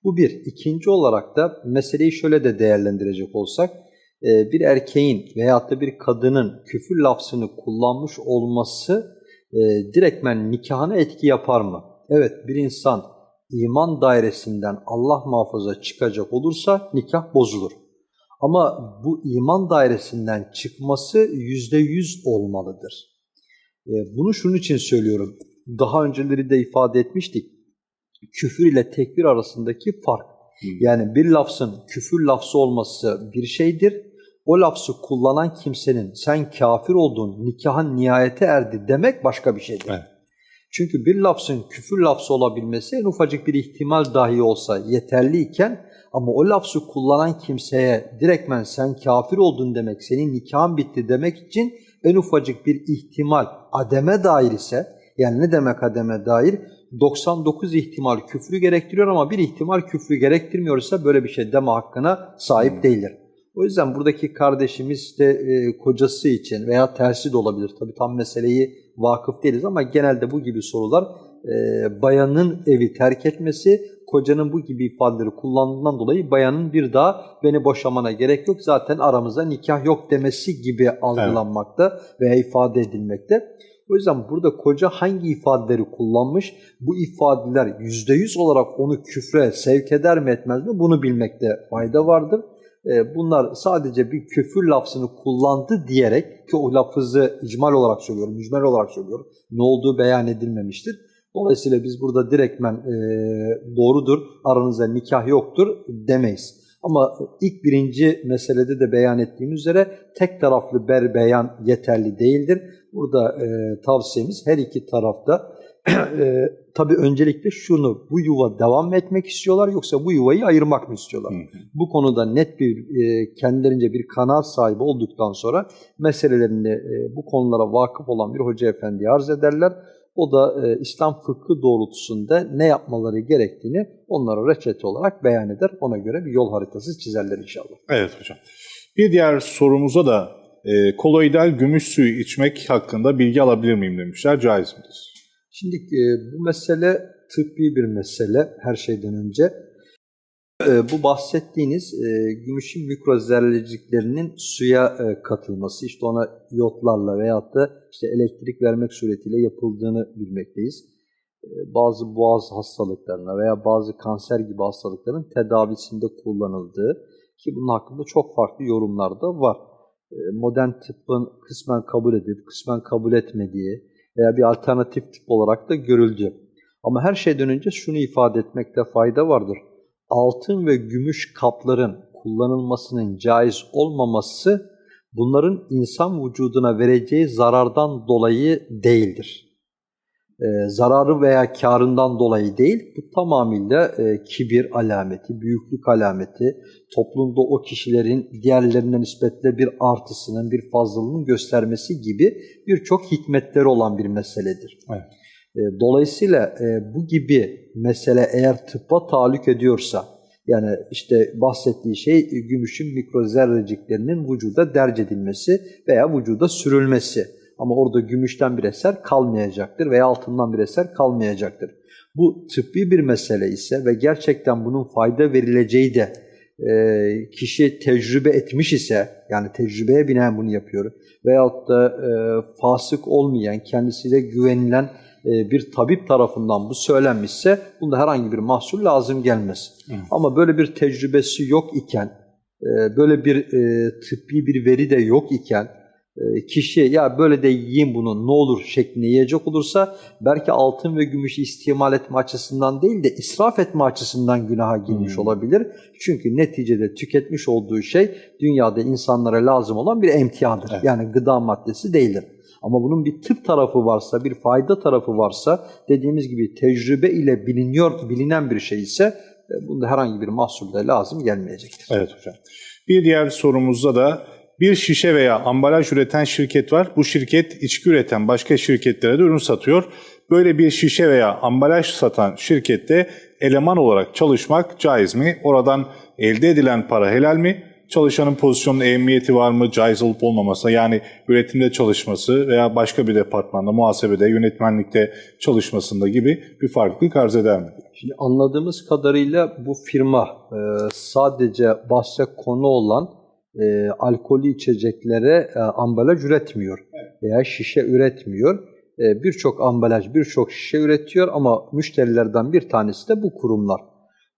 S2: Bu bir. İkinci olarak da meseleyi şöyle de değerlendirecek olsak, e, bir erkeğin veyahut da bir kadının küfür lafzını kullanmış olması e, direktmen nikahına etki yapar mı? Evet bir insan iman dairesinden Allah muhafaza çıkacak olursa nikah bozulur. Ama bu iman dairesinden çıkması yüzde yüz olmalıdır. E, bunu şunun için söylüyorum. Daha önceleri de ifade etmiştik. Küfür ile tekbir arasındaki fark. Yani bir lafzın küfür lafzı olması bir şeydir. O lafzı kullanan kimsenin sen kafir oldun, nikahın nihayete erdi demek başka bir şeydir. Evet. Çünkü bir lafzın küfür lafzı olabilmesi en ufacık bir ihtimal dahi olsa yeterliyken ama o lafzı kullanan kimseye direktmen sen kafir oldun demek, senin nikahın bitti demek için en ufacık bir ihtimal ademe dair ise, yani ne demek ademe dair? 99 ihtimal küfrü gerektiriyor ama bir ihtimal küfrü gerektirmiyorsa böyle bir şey deme hakkına sahip hmm. değildir. O yüzden buradaki kardeşimiz de e, kocası için veya tersi de olabilir. Tabii tam meseleyi vakıf değiliz ama genelde bu gibi sorular e, bayanın evi terk etmesi kocanın bu gibi ifadeleri kullandığından dolayı bayanın bir daha beni boşamana gerek yok zaten aramızda nikah yok demesi gibi algılanmakta evet. veya ifade edilmekte. O yüzden burada koca hangi ifadeleri kullanmış, bu ifadeler yüzde yüz olarak onu küfre sevk eder mi etmez mi bunu bilmekte fayda vardır. Ee, bunlar sadece bir küfür lafzını kullandı diyerek ki o lafızı icmal olarak söylüyorum, mücmel olarak söylüyorum, ne olduğu beyan edilmemiştir Dolayısıyla biz burada direktmen e, doğrudur, aranızda nikah yoktur demeyiz. Ama ilk birinci meselede de beyan ettiğim üzere tek taraflı ber beyan yeterli değildir. Burada e, tavsiyemiz her iki tarafta e, tabii öncelikle şunu, bu yuva devam etmek istiyorlar yoksa bu yuvayı ayırmak mı istiyorlar?
S1: Hı hı.
S2: Bu konuda net bir e, kendilerince bir kanaat sahibi olduktan sonra meselelerini e, bu konulara vakıf olan bir hoca efendiye arz ederler. O da e, İslam fıkhı doğrultusunda ne yapmaları gerektiğini onlara reçete olarak beyan eder. Ona göre bir yol haritası çizerler inşallah.
S1: Evet hocam. Bir diğer sorumuza da e, koloidal gümüş suyu içmek hakkında bilgi alabilir miyim demişler. Caiz midir?
S2: Şimdi e, bu mesele tıbbi bir mesele her şeyden önce. E, bu bahsettiğiniz e, gümüşün mikrozerreciklerinin suya e, katılması, işte ona iyotlarla veyahut da işte elektrik vermek suretiyle yapıldığını bilmekteyiz. E, bazı boğaz hastalıklarına veya bazı kanser gibi hastalıkların tedavisinde kullanıldığı ki bunun hakkında çok farklı yorumlar da var. E, modern tıbbın kısmen kabul edip kısmen kabul etmediği, veya bir alternatif tip olarak da görüldü. Ama her şeyden önce şunu ifade etmekte fayda vardır. Altın ve gümüş kapların kullanılmasının caiz olmaması bunların insan vücuduna vereceği zarardan dolayı değildir. Ee, zararı veya karından dolayı değil, bu tamamıyla e, kibir alameti, büyüklük alameti, toplumda o kişilerin diğerlerine nispetle bir artısının, bir fazlalığının göstermesi gibi birçok hikmetleri olan bir meseledir.
S1: Evet.
S2: E, dolayısıyla e, bu gibi mesele eğer tıbba tahallük ediyorsa, yani işte bahsettiği şey gümüşün mikrozerreciklerinin vücuda derc edilmesi veya vücuda sürülmesi. Ama orada gümüşten bir eser kalmayacaktır veya altından bir eser kalmayacaktır. Bu tıbbi bir mesele ise ve gerçekten bunun fayda verileceği de e, kişi tecrübe etmiş ise, yani tecrübeye binaen bunu yapıyor veyahut da e, fasık olmayan, kendisiyle güvenilen e, bir tabip tarafından bu söylenmişse bunda herhangi bir mahsul lazım gelmez.
S1: Hı.
S2: Ama böyle bir tecrübesi yok iken, e, böyle bir e, tıbbi bir veri de yok iken, kişi ya böyle de yiyeyim bunu ne olur şeklinde yiyecek olursa belki altın ve gümüşü istimal etme açısından değil de israf etme açısından günaha girmiş
S1: Hmm.
S2: olabilir. Çünkü neticede tüketmiş olduğu şey dünyada insanlara lazım olan bir emtiadır.
S1: Evet.
S2: Yani gıda maddesi değildir. Ama bunun bir tıp tarafı varsa, bir fayda tarafı varsa dediğimiz gibi tecrübe ile biliniyor, bilinen bir şey ise e, bunda herhangi bir mahsul de lazım gelmeyecektir.
S1: Evet hocam. Bir diğer sorumuzda da bir şişe veya ambalaj üreten şirket var. Bu şirket içki üreten başka şirketlere de ürün satıyor. Böyle bir şişe veya ambalaj satan şirkette eleman olarak çalışmak caiz mi? Oradan elde edilen para helal mi? Çalışanın pozisyonunun ehemmiyeti var mı? Caiz olup olmaması yani üretimde çalışması veya başka bir departmanda, muhasebede, yönetmenlikte çalışmasında gibi bir farklılık arz eder mi?
S2: Şimdi anladığımız kadarıyla bu firma e, sadece bahse konu olan e, alkolü içeceklere e, ambalaj üretmiyor veya şişe üretmiyor. E, birçok ambalaj, birçok şişe üretiyor ama müşterilerden bir tanesi de bu kurumlar.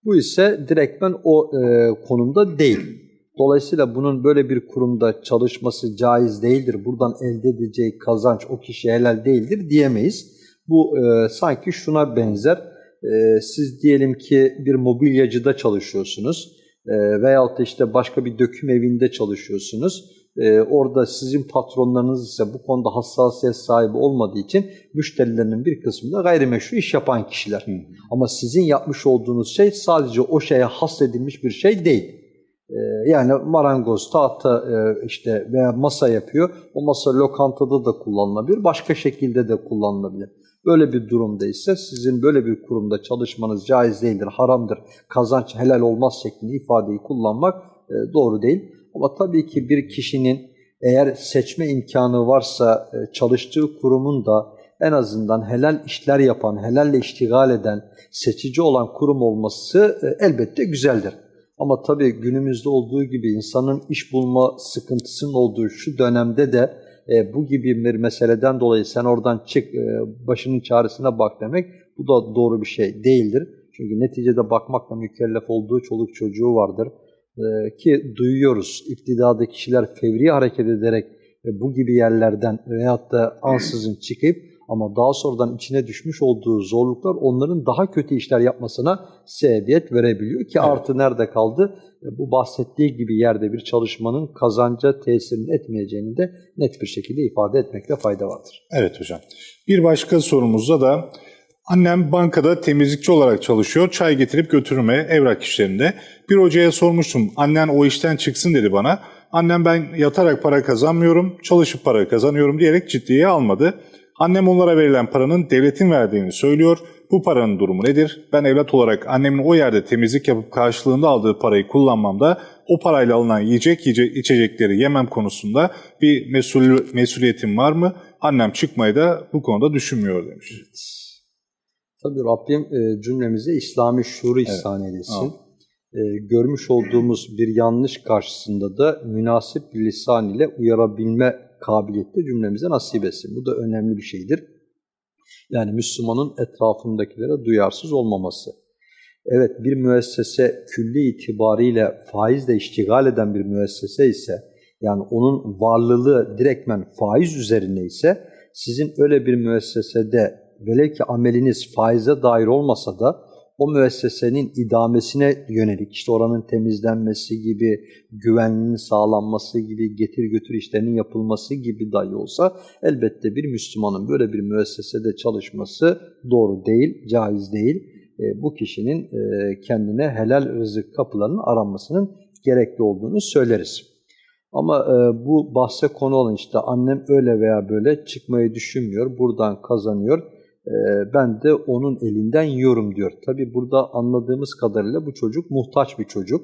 S2: Bu ise direktmen o e, konumda değil. Dolayısıyla bunun böyle bir kurumda çalışması caiz değildir. Buradan elde edeceği kazanç o kişiye helal değildir diyemeyiz. Bu e, sanki şuna benzer. E, siz diyelim ki bir mobilyacıda çalışıyorsunuz e, veyahut da işte başka bir döküm evinde çalışıyorsunuz. E, orada sizin patronlarınız ise bu konuda hassasiyet sahibi olmadığı için müşterilerinin bir kısmı da gayrimeşru iş yapan kişiler. Ama sizin yapmış olduğunuz şey sadece o şeye hasredilmiş bir şey değil. Ee, Yani marangoz, tahta e, işte veya masa yapıyor. O masa lokantada da kullanılabilir, başka şekilde de kullanılabilir. Böyle bir durumda ise sizin böyle bir kurumda çalışmanız caiz değildir, haramdır, kazanç helal olmaz şeklinde ifadeyi kullanmak e, doğru değil. Ama tabii ki bir kişinin eğer seçme imkanı varsa e, çalıştığı kurumun da en azından helal işler yapan, helalle iştigal eden, seçici olan kurum olması e, elbette güzeldir. Ama tabii günümüzde olduğu gibi insanın iş bulma sıkıntısının olduğu şu dönemde de e, bu gibi bir meseleden dolayı sen oradan çık, e, başının çaresine bak demek bu da doğru bir şey değildir. Çünkü neticede bakmakla mükellef olduğu çoluk çocuğu vardır. E, ki duyuyoruz iktidada kişiler fevri hareket ederek e, bu gibi yerlerden veyahut da ansızın çıkıp Ama daha sonradan içine düşmüş olduğu zorluklar onların daha kötü işler yapmasına sebebiyet verebiliyor ki
S1: Evet.
S2: artı nerede kaldı? E, Bu bahsettiği gibi yerde bir çalışmanın kazanca tesirini etmeyeceğini de net bir şekilde ifade etmekte fayda vardır.
S1: Evet hocam. Bir başka sorumuzda da annem bankada temizlikçi olarak çalışıyor. Çay getirip götürme evrak işlerinde. Bir hocaya sormuştum. Annen o işten çıksın dedi bana. Annem ben yatarak para kazanmıyorum, çalışıp para kazanıyorum diyerek ciddiye almadı. Annem onlara verilen paranın devletin verdiğini söylüyor. Bu paranın durumu nedir? Ben evlat olarak annemin o yerde temizlik yapıp karşılığında aldığı parayı kullanmamda o parayla alınan yiyecek, yiyecek içecekleri yemem konusunda bir mesul, mesuliyetim var mı? Annem çıkmayı da bu konuda düşünmüyor demiş.
S2: Tabii Rabbim e, cümlemize İslami şuuru ihsan eylesin. E, görmüş olduğumuz bir yanlış karşısında da münasip bir lisan ile uyarabilme kabiliyeti de cümlemize nasip etsin. Bu da önemli bir şeydir. Yani Müslümanın etrafındakilere duyarsız olmaması. Evet bir müessese külli itibariyle faizle iştigal eden bir müessese ise yani onun varlılığı direktmen faiz üzerine ise sizin öyle bir müessesede velev ki ameliniz faize dair olmasa da o müessesenin idamesine yönelik işte oranın temizlenmesi gibi, güvenliğinin sağlanması gibi, getir götür işlerinin yapılması gibi dahi olsa elbette bir Müslümanın böyle bir müessesede çalışması doğru değil, caiz değil. E, bu kişinin e, kendine helal rızık kapılarının aranmasının gerekli olduğunu söyleriz. Ama e, bu bahse konu olan işte annem öyle veya böyle çıkmayı düşünmüyor, buradan kazanıyor. E, ben de onun elinden yiyorum diyor. Tabi burada anladığımız kadarıyla bu çocuk muhtaç bir çocuk.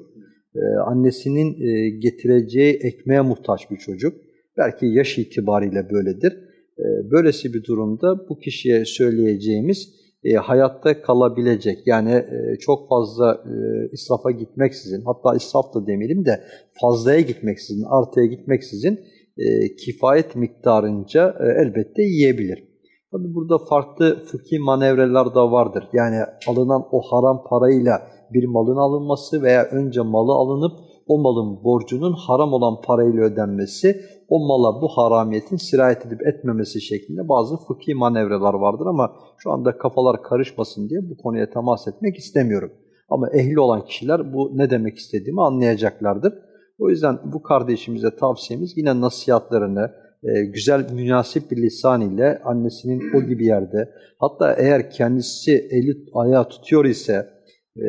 S2: E, annesinin e, getireceği ekmeğe muhtaç bir çocuk. Belki yaş itibariyle böyledir. E, böylesi bir durumda bu kişiye söyleyeceğimiz e, hayatta kalabilecek yani e, çok fazla e, israfa gitmeksizin hatta israf da demeyelim de fazlaya gitmeksizin artıya gitmeksizin e, kifayet miktarınca elbette yiyebilir. Tabi burada farklı fıkhi manevralar da vardır. Yani alınan o haram parayla bir malın alınması veya önce malı alınıp o malın borcunun haram olan parayla ödenmesi, o mala bu haramiyetin sirayet edip etmemesi şeklinde bazı fıkhi manevralar vardır ama şu anda kafalar karışmasın diye bu konuya temas etmek istemiyorum. Ama ehli olan kişiler bu ne demek istediğimi anlayacaklardır. O yüzden bu kardeşimize tavsiyemiz yine nasihatlarını, e, güzel, münasip bir lisan ile annesinin o gibi yerde, hatta eğer kendisi eli ayağı tutuyor ise, e,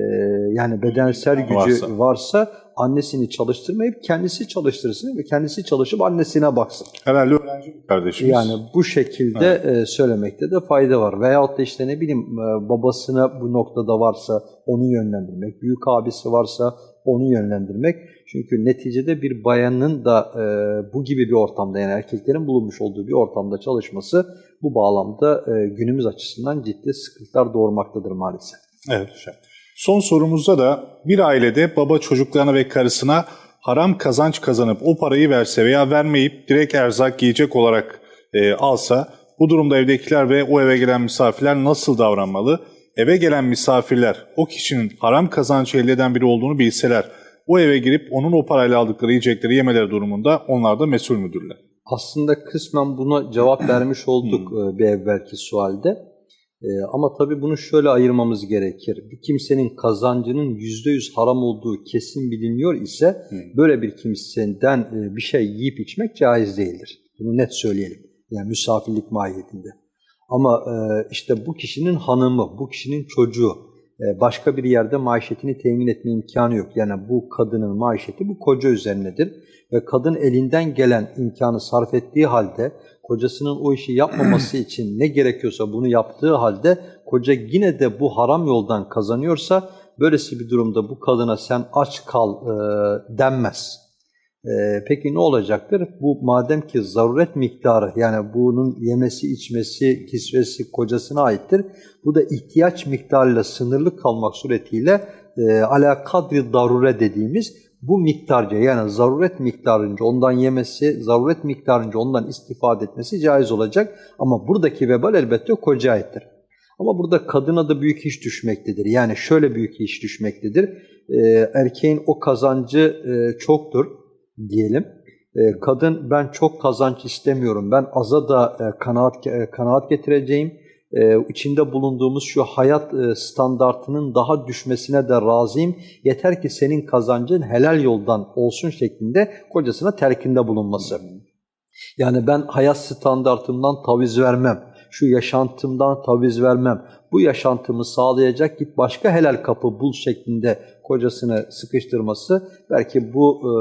S2: yani bedensel gücü
S1: Varsa.
S2: varsa. annesini çalıştırmayıp kendisi çalıştırsın ve kendisi çalışıp annesine baksın.
S1: Herhalde öğrenci bir kardeşimiz.
S2: Yani bu şekilde e, söylemekte de fayda var. Veyahut da işte ne bileyim babasına bu noktada varsa onu yönlendirmek, büyük abisi varsa onu yönlendirmek. Çünkü neticede bir bayanın da e, bu gibi bir ortamda yani erkeklerin bulunmuş olduğu bir ortamda çalışması bu bağlamda e, günümüz açısından ciddi sıkıntılar doğurmaktadır maalesef.
S1: Evet hocam. Son sorumuzda da bir ailede baba çocuklarına ve karısına haram kazanç kazanıp o parayı verse veya vermeyip direkt erzak yiyecek olarak e, alsa bu durumda evdekiler ve o eve gelen misafirler nasıl davranmalı? Eve gelen misafirler o kişinin haram kazancı elde eden biri olduğunu bilseler o eve girip onun o parayla aldıkları yiyecekleri yemeleri durumunda onlar da mesul müdürler.
S2: Aslında kısmen buna cevap vermiş olduk e, bir evvelki sualde. E, ama tabii bunu şöyle ayırmamız gerekir. Bir kimsenin kazancının %100 haram olduğu kesin biliniyor ise böyle bir kimseden e, bir şey yiyip içmek caiz değildir. Bunu net söyleyelim. Yani misafirlik mahiyetinde. Ama e, işte bu kişinin hanımı, bu kişinin çocuğu e, başka bir yerde maişetini temin etme imkanı yok. Yani bu kadının maişeti bu koca üzerinedir. Ve kadın elinden gelen imkanı sarf ettiği halde kocasının o işi yapmaması için ne gerekiyorsa bunu yaptığı halde koca yine de bu haram yoldan kazanıyorsa böylesi bir durumda bu kadına sen aç kal e, denmez. Ee, peki ne olacaktır? Bu madem ki zaruret miktarı yani bunun yemesi, içmesi, kisvesi kocasına aittir. Bu da ihtiyaç miktarıyla sınırlı kalmak suretiyle e, ala kadri darure dediğimiz bu miktarca yani zaruret miktarınca ondan yemesi, zaruret miktarınca ondan istifade etmesi caiz olacak. Ama buradaki vebal elbette koca aittir. Ama burada kadına da büyük iş düşmektedir. Yani şöyle büyük iş düşmektedir. Ee, erkeğin o kazancı e, çoktur diyelim. E, kadın ben çok kazanç istemiyorum, ben aza da e, kanaat, e, kanaat getireceğim, e, içinde bulunduğumuz şu hayat e, standartının daha düşmesine de razıyım. Yeter ki senin kazancın helal yoldan olsun şeklinde kocasına terkinde bulunması. Yani ben hayat standartımdan taviz vermem, şu yaşantımdan taviz vermem, bu yaşantımı sağlayacak git başka helal kapı bul şeklinde kocasını sıkıştırması belki bu e,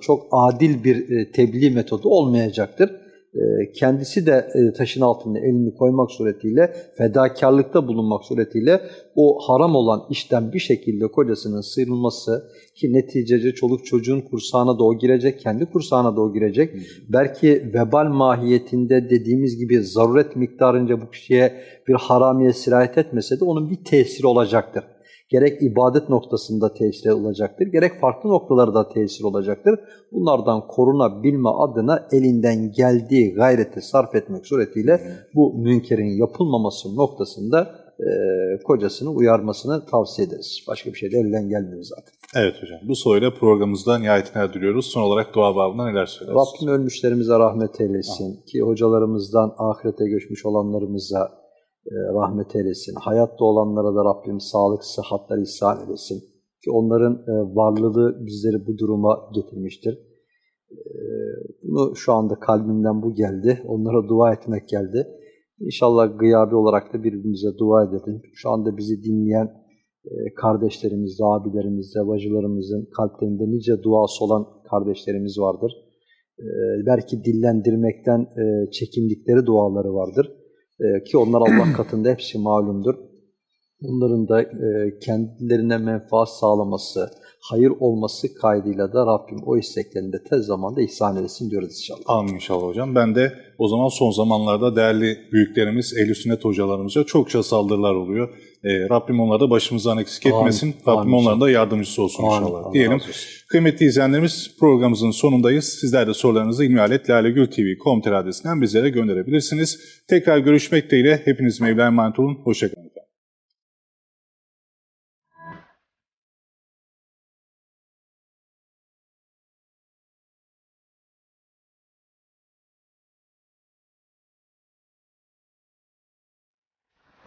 S2: çok adil bir e, tebliğ metodu olmayacaktır. E, kendisi de e, taşın altına elini koymak suretiyle, fedakarlıkta bulunmak suretiyle o haram olan işten bir şekilde kocasının sıyrılması ki neticece çoluk çocuğun kursağına da o girecek, kendi kursağına da o girecek. Belki vebal mahiyetinde dediğimiz gibi zaruret miktarınca bu kişiye bir haramiye sirayet etmese de onun bir tesiri olacaktır. Gerek ibadet noktasında tesir olacaktır, gerek farklı noktalarda tesir olacaktır. Bunlardan korunabilme adına elinden geldiği gayreti sarf etmek suretiyle bu münkerin yapılmaması noktasında e, kocasını uyarmasını tavsiye ederiz. Başka bir şey de elinden gelmiyor zaten.
S1: Evet hocam. Bu soruyla programımızda nihayetine erdiriyoruz. Son olarak dua babında neler söylersiniz?
S2: Rabbim ölmüşlerimize rahmet eylesin. Ki hocalarımızdan ahirete göçmüş olanlarımıza rahmet eylesin. Hayatta olanlara da Rabbim sağlık, sıhhatler ihsan eylesin. Ki onların e, varlığı bizleri bu duruma getirmiştir. E, bunu şu anda kalbimden bu geldi. Onlara dua etmek geldi. İnşallah gıyabi olarak da birbirimize dua edelim. Şu anda bizi dinleyen e, kardeşlerimizle, abilerimizle, bacılarımızın kalplerinde nice duası olan kardeşlerimiz vardır. E, belki dillendirmekten e, çekindikleri duaları vardır. E, ki onlar Allah katında hepsi malumdur. Bunların da e, kendilerine menfaat sağlaması, hayır olması kaydıyla da Rabbim o isteklerini de tez zamanda ihsan etsin diyoruz inşallah.
S1: Amin inşallah hocam. Ben de o zaman son zamanlarda değerli büyüklerimiz, ehl sünnet hocalarımıza çokça saldırılar oluyor. Ee, Rabbim onları da başımızdan eksik
S2: Amin.
S1: etmesin.
S2: Amin
S1: Rabbim onların da yardımcısı olsun
S2: Amin.
S1: inşallah.
S2: Allah
S1: Diyelim.
S2: olsun.
S1: Kıymetli izleyenlerimiz programımızın sonundayız. Sizler de sorularınızı ilmihaletlalegültv.com adresinden bizlere gönderebilirsiniz. Tekrar görüşmek dileğiyle hepiniz Mevla'ya emanet olun. Hoşçakalın.